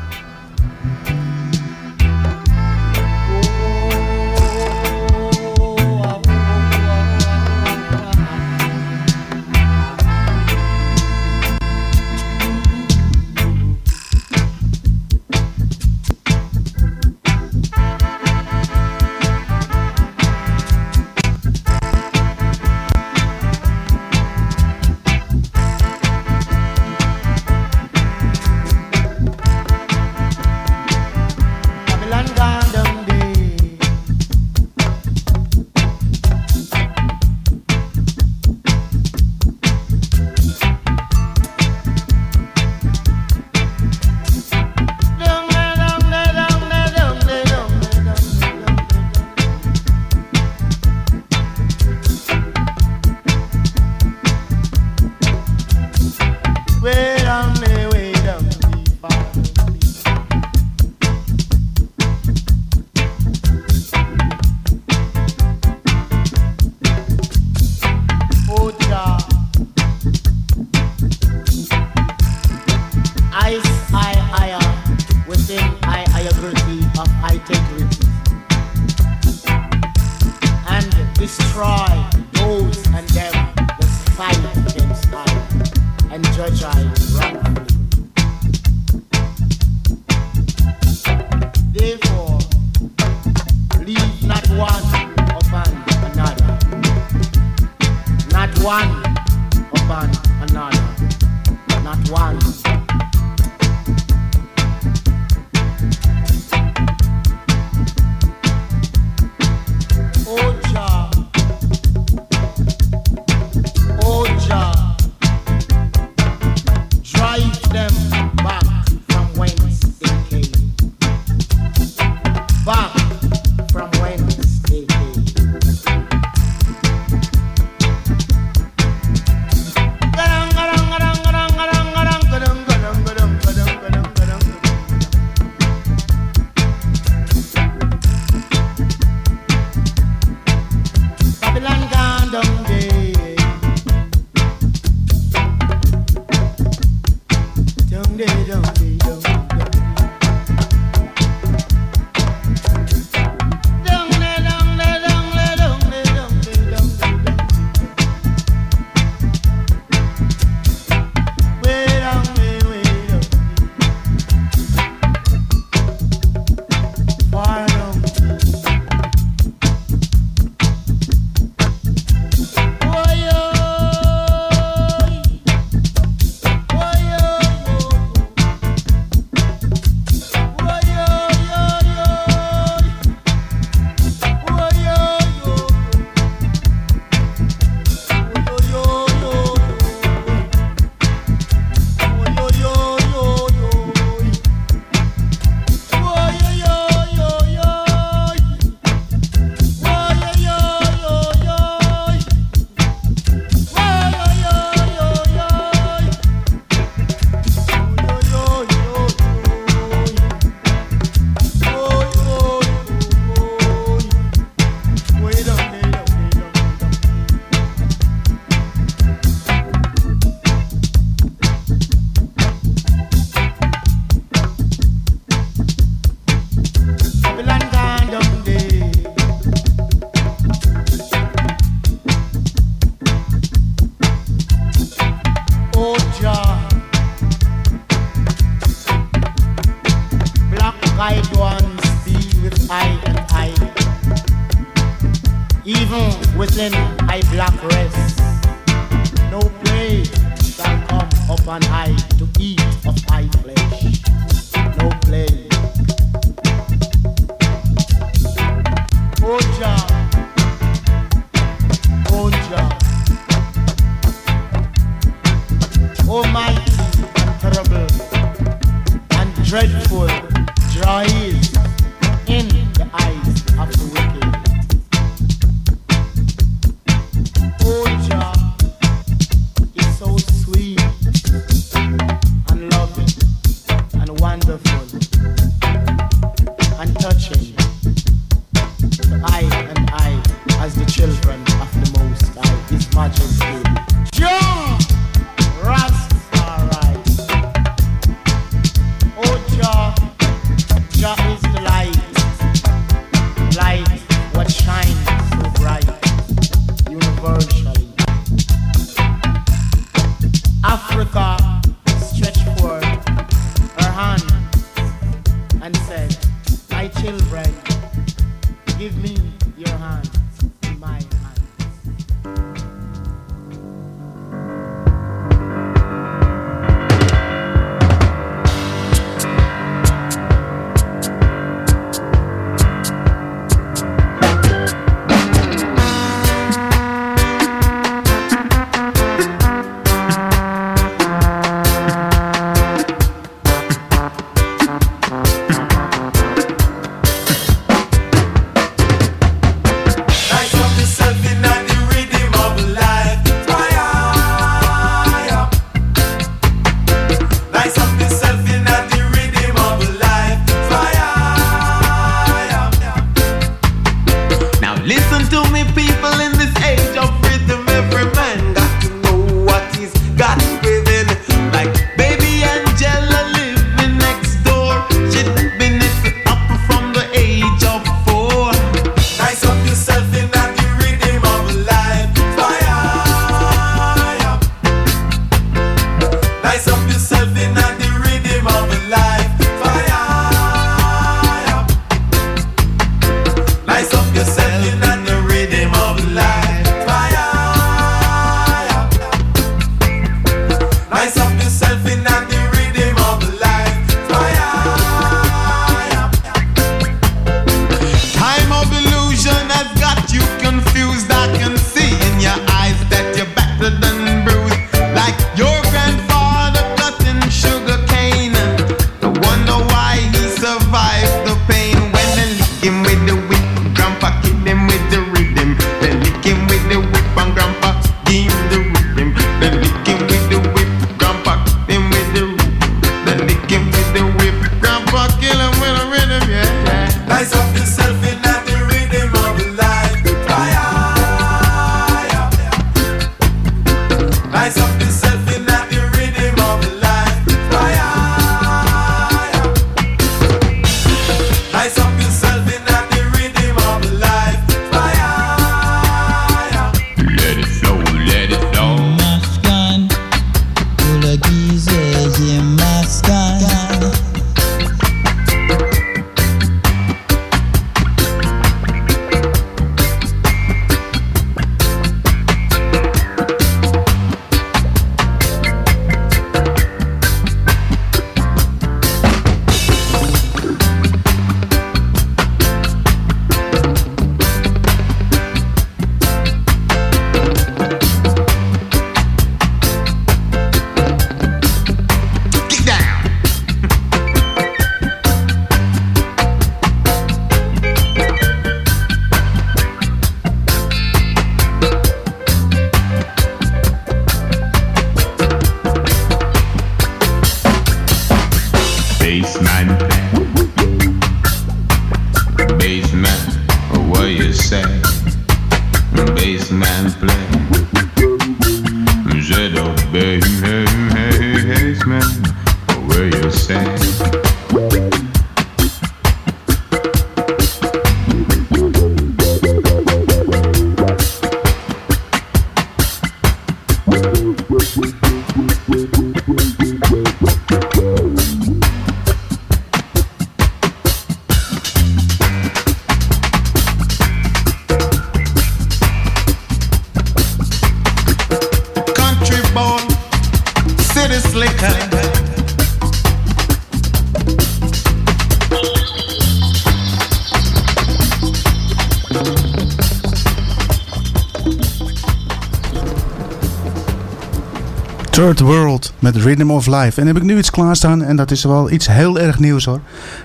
Third World met Rhythm of Life. En dan heb ik nu iets klaarstaan en dat is wel iets heel erg nieuws hoor.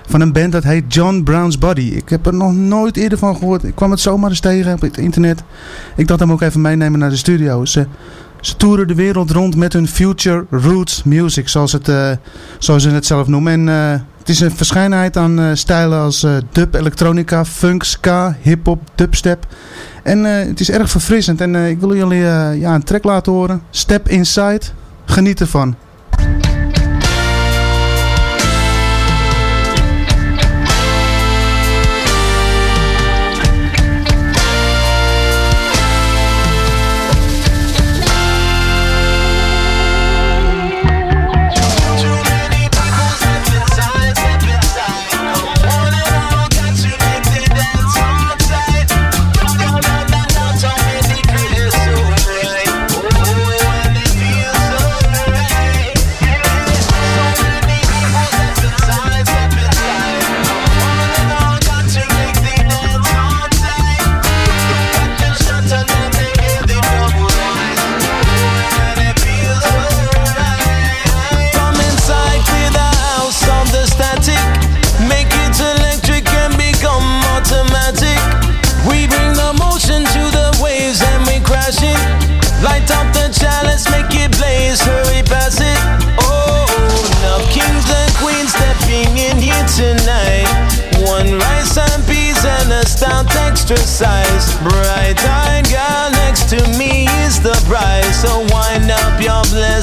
Van een band dat heet John Brown's Body. Ik heb er nog nooit eerder van gehoord. Ik kwam het zomaar eens tegen op het internet. Ik dacht hem ook even meenemen naar de studio. Ze, ze toeren de wereld rond met hun Future Roots Music, zoals, het, eh, zoals ze het zelf noemen. En eh, het is een verschijnheid aan eh, stijlen als dub, elektronica, funk, ska, hip-hop, dubstep. En het is erg verfrissend. En ik wil jullie ja, een track laten horen. Step Inside. Geniet ervan.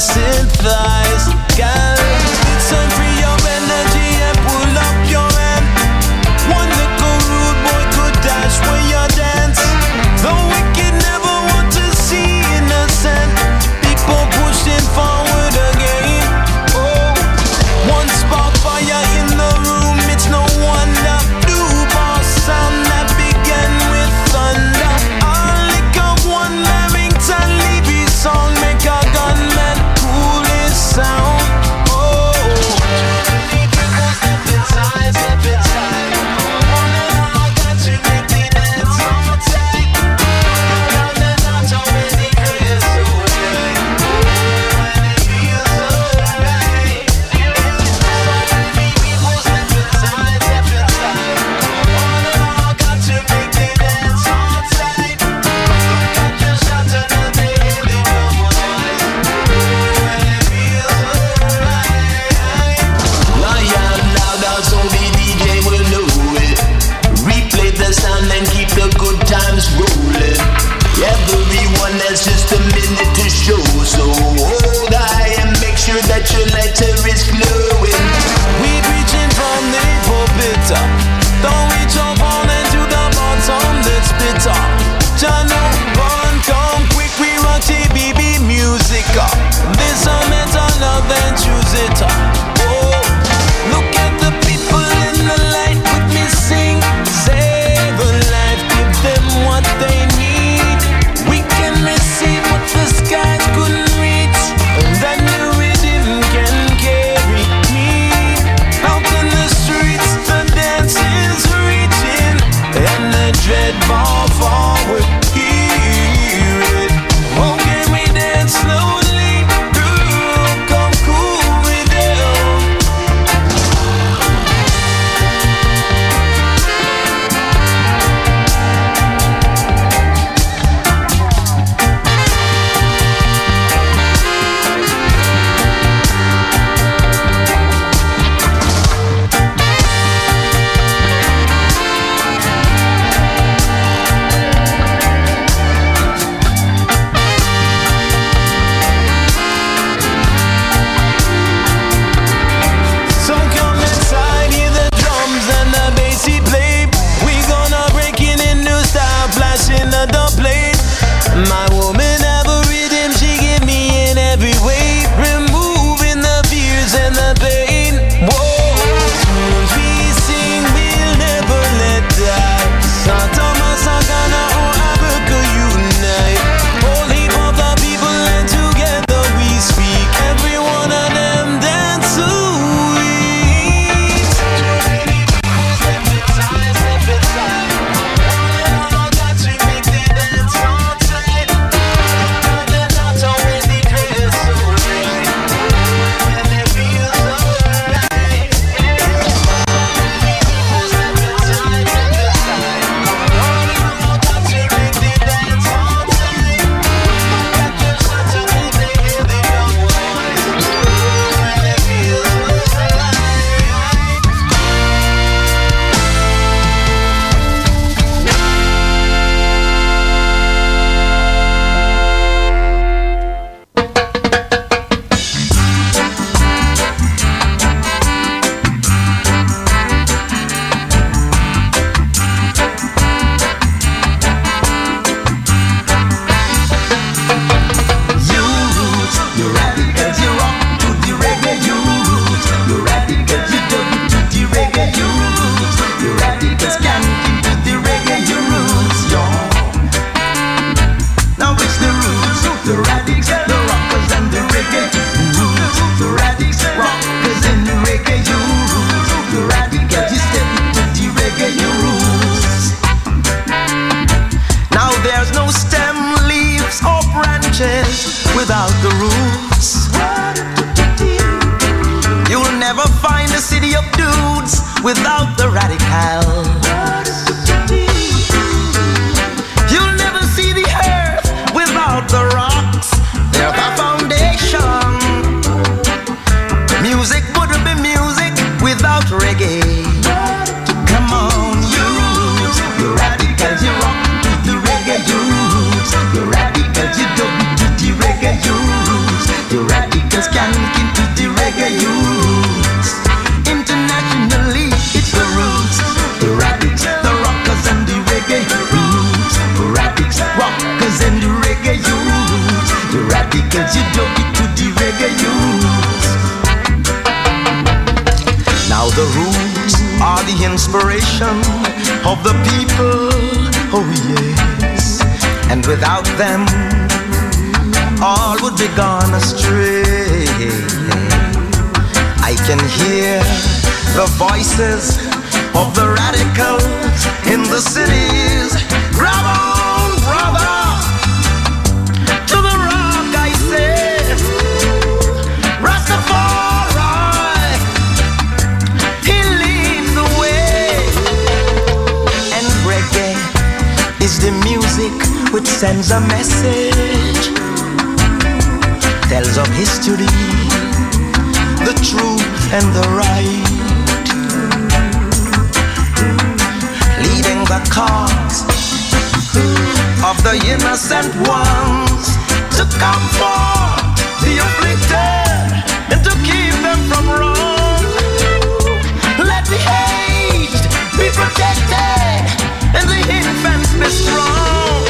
Blessed thighs. Them, all would be gone astray. I can hear the voices of the radicals in the cities. Grab which sends a message, tells of history, the truth and the right, leading the cause of the innocent ones to comfort the afflicted and to keep them from wrong. Let the aged be protected and the infants be strong.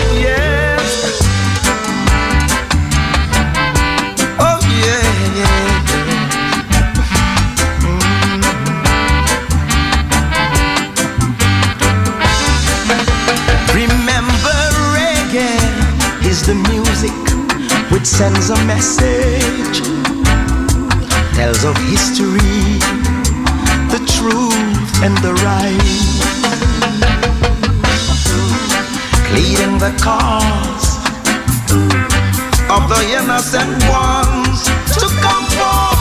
Oh yeah, yeah. Remember reggae is the music which sends a message, tells of history, the truth and the right, pleading the cause of the innocent ones to comfort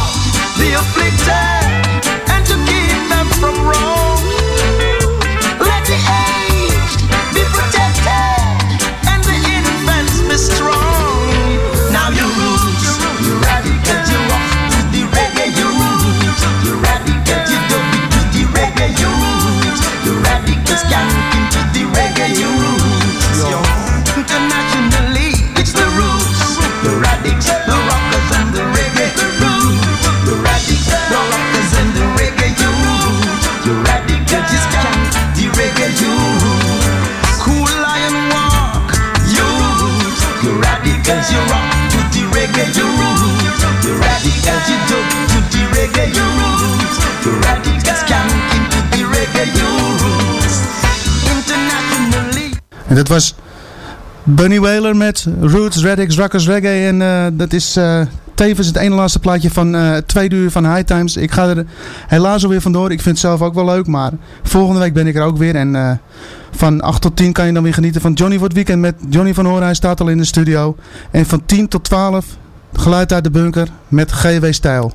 the afflicted dat was Bunny Whaler met Roots, Radix, Ruckers, Reggae. En eh, dat is eh, tevens het ene laatste plaatje van eh twee uur van High Times. Ik ga er helaas alweer vandoor. Ik vind het zelf ook wel leuk. Maar volgende week ben ik er ook weer. En van 8 tot 10 kan je dan weer genieten van Johnny voor het weekend met Johnny van Horen. Hij staat al in de studio. En van 10 tot 12 geluid uit de bunker met GW Stijl.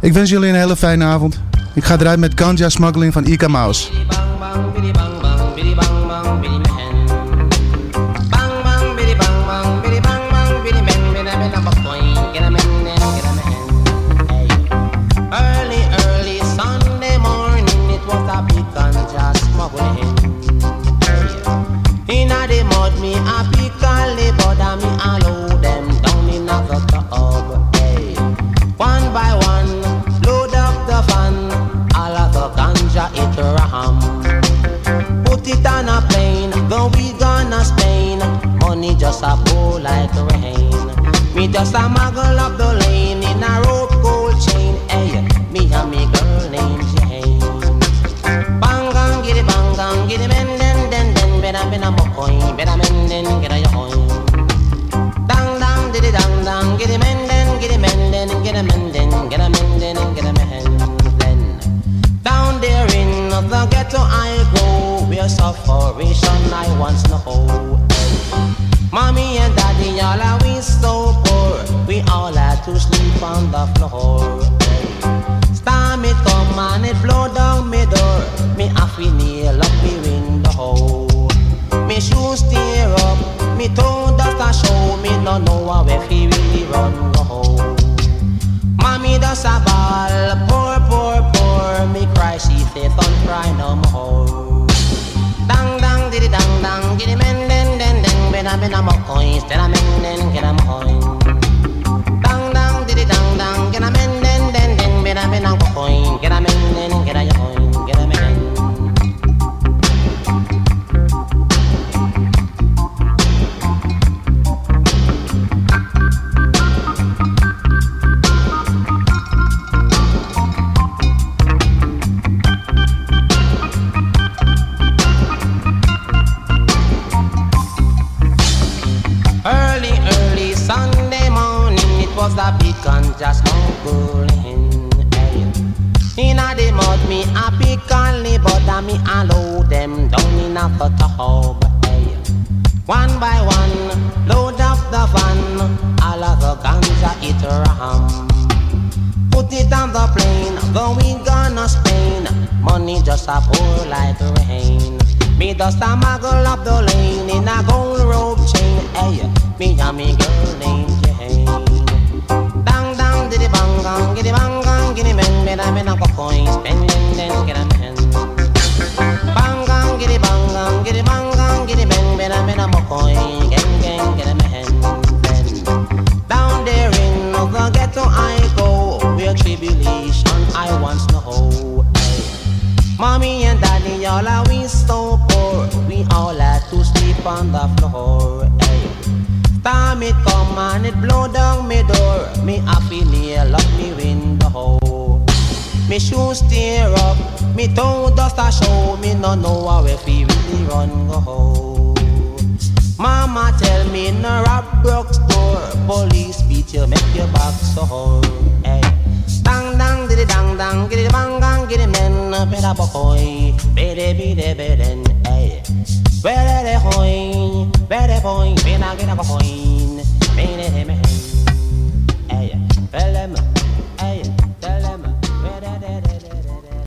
Ik wens jullie een hele fijne avond. Ik ga eruit met Ganja Smuggling van Ika Mouse. Like rain. Me just a muggle up the lane in a rope gold chain. Eh, hey, me and me girl named Jane. Bang gang, it bang gang, it men den den den. Better men a mokoin, better men den get a yoin. Dang dang, did it dang dang, it men den, it men den, a men den, get a men den, get a men den. Down there in the ghetto I go, where sufferation I once know. Mommy and daddy, all are we so poor. We all had to sleep on the floor. Storm it come and it blow down me door. Me have to nail up me window. Me shoes tear up, me toe dust a show. Me no know how if he really run go. Mommy does a ball, poor, poor, poor. Me cry, she say, don't cry no more. Dang, dang, diddy, dang, dang, giddy, ben, ben, I'm a coin, still a men, a coin. One by one, load up the van, all of the ganja it ram. Put it on the plane, going gonna Spain. Money just a pour like rain. Me just a muggle up the lane in a gold rope chain. Hey, me and me girl named Jane. Dang dang diddy bang gang, giddy bang gang, giddy men, men men spend then then get a men. On the floor. Hey. Storm it come and it blow down me door. Me happy nail up me window. Me shoes tear up, me toe dust a show. Me no know how if we really run go. Mama tell me no rob broke store. Police beat you, make your back sore. Hey. Dang dang diddy dang dang, giddy bang gang, giddy men, better boy, better be the where they point? Where they point? Where bene de me. Hey.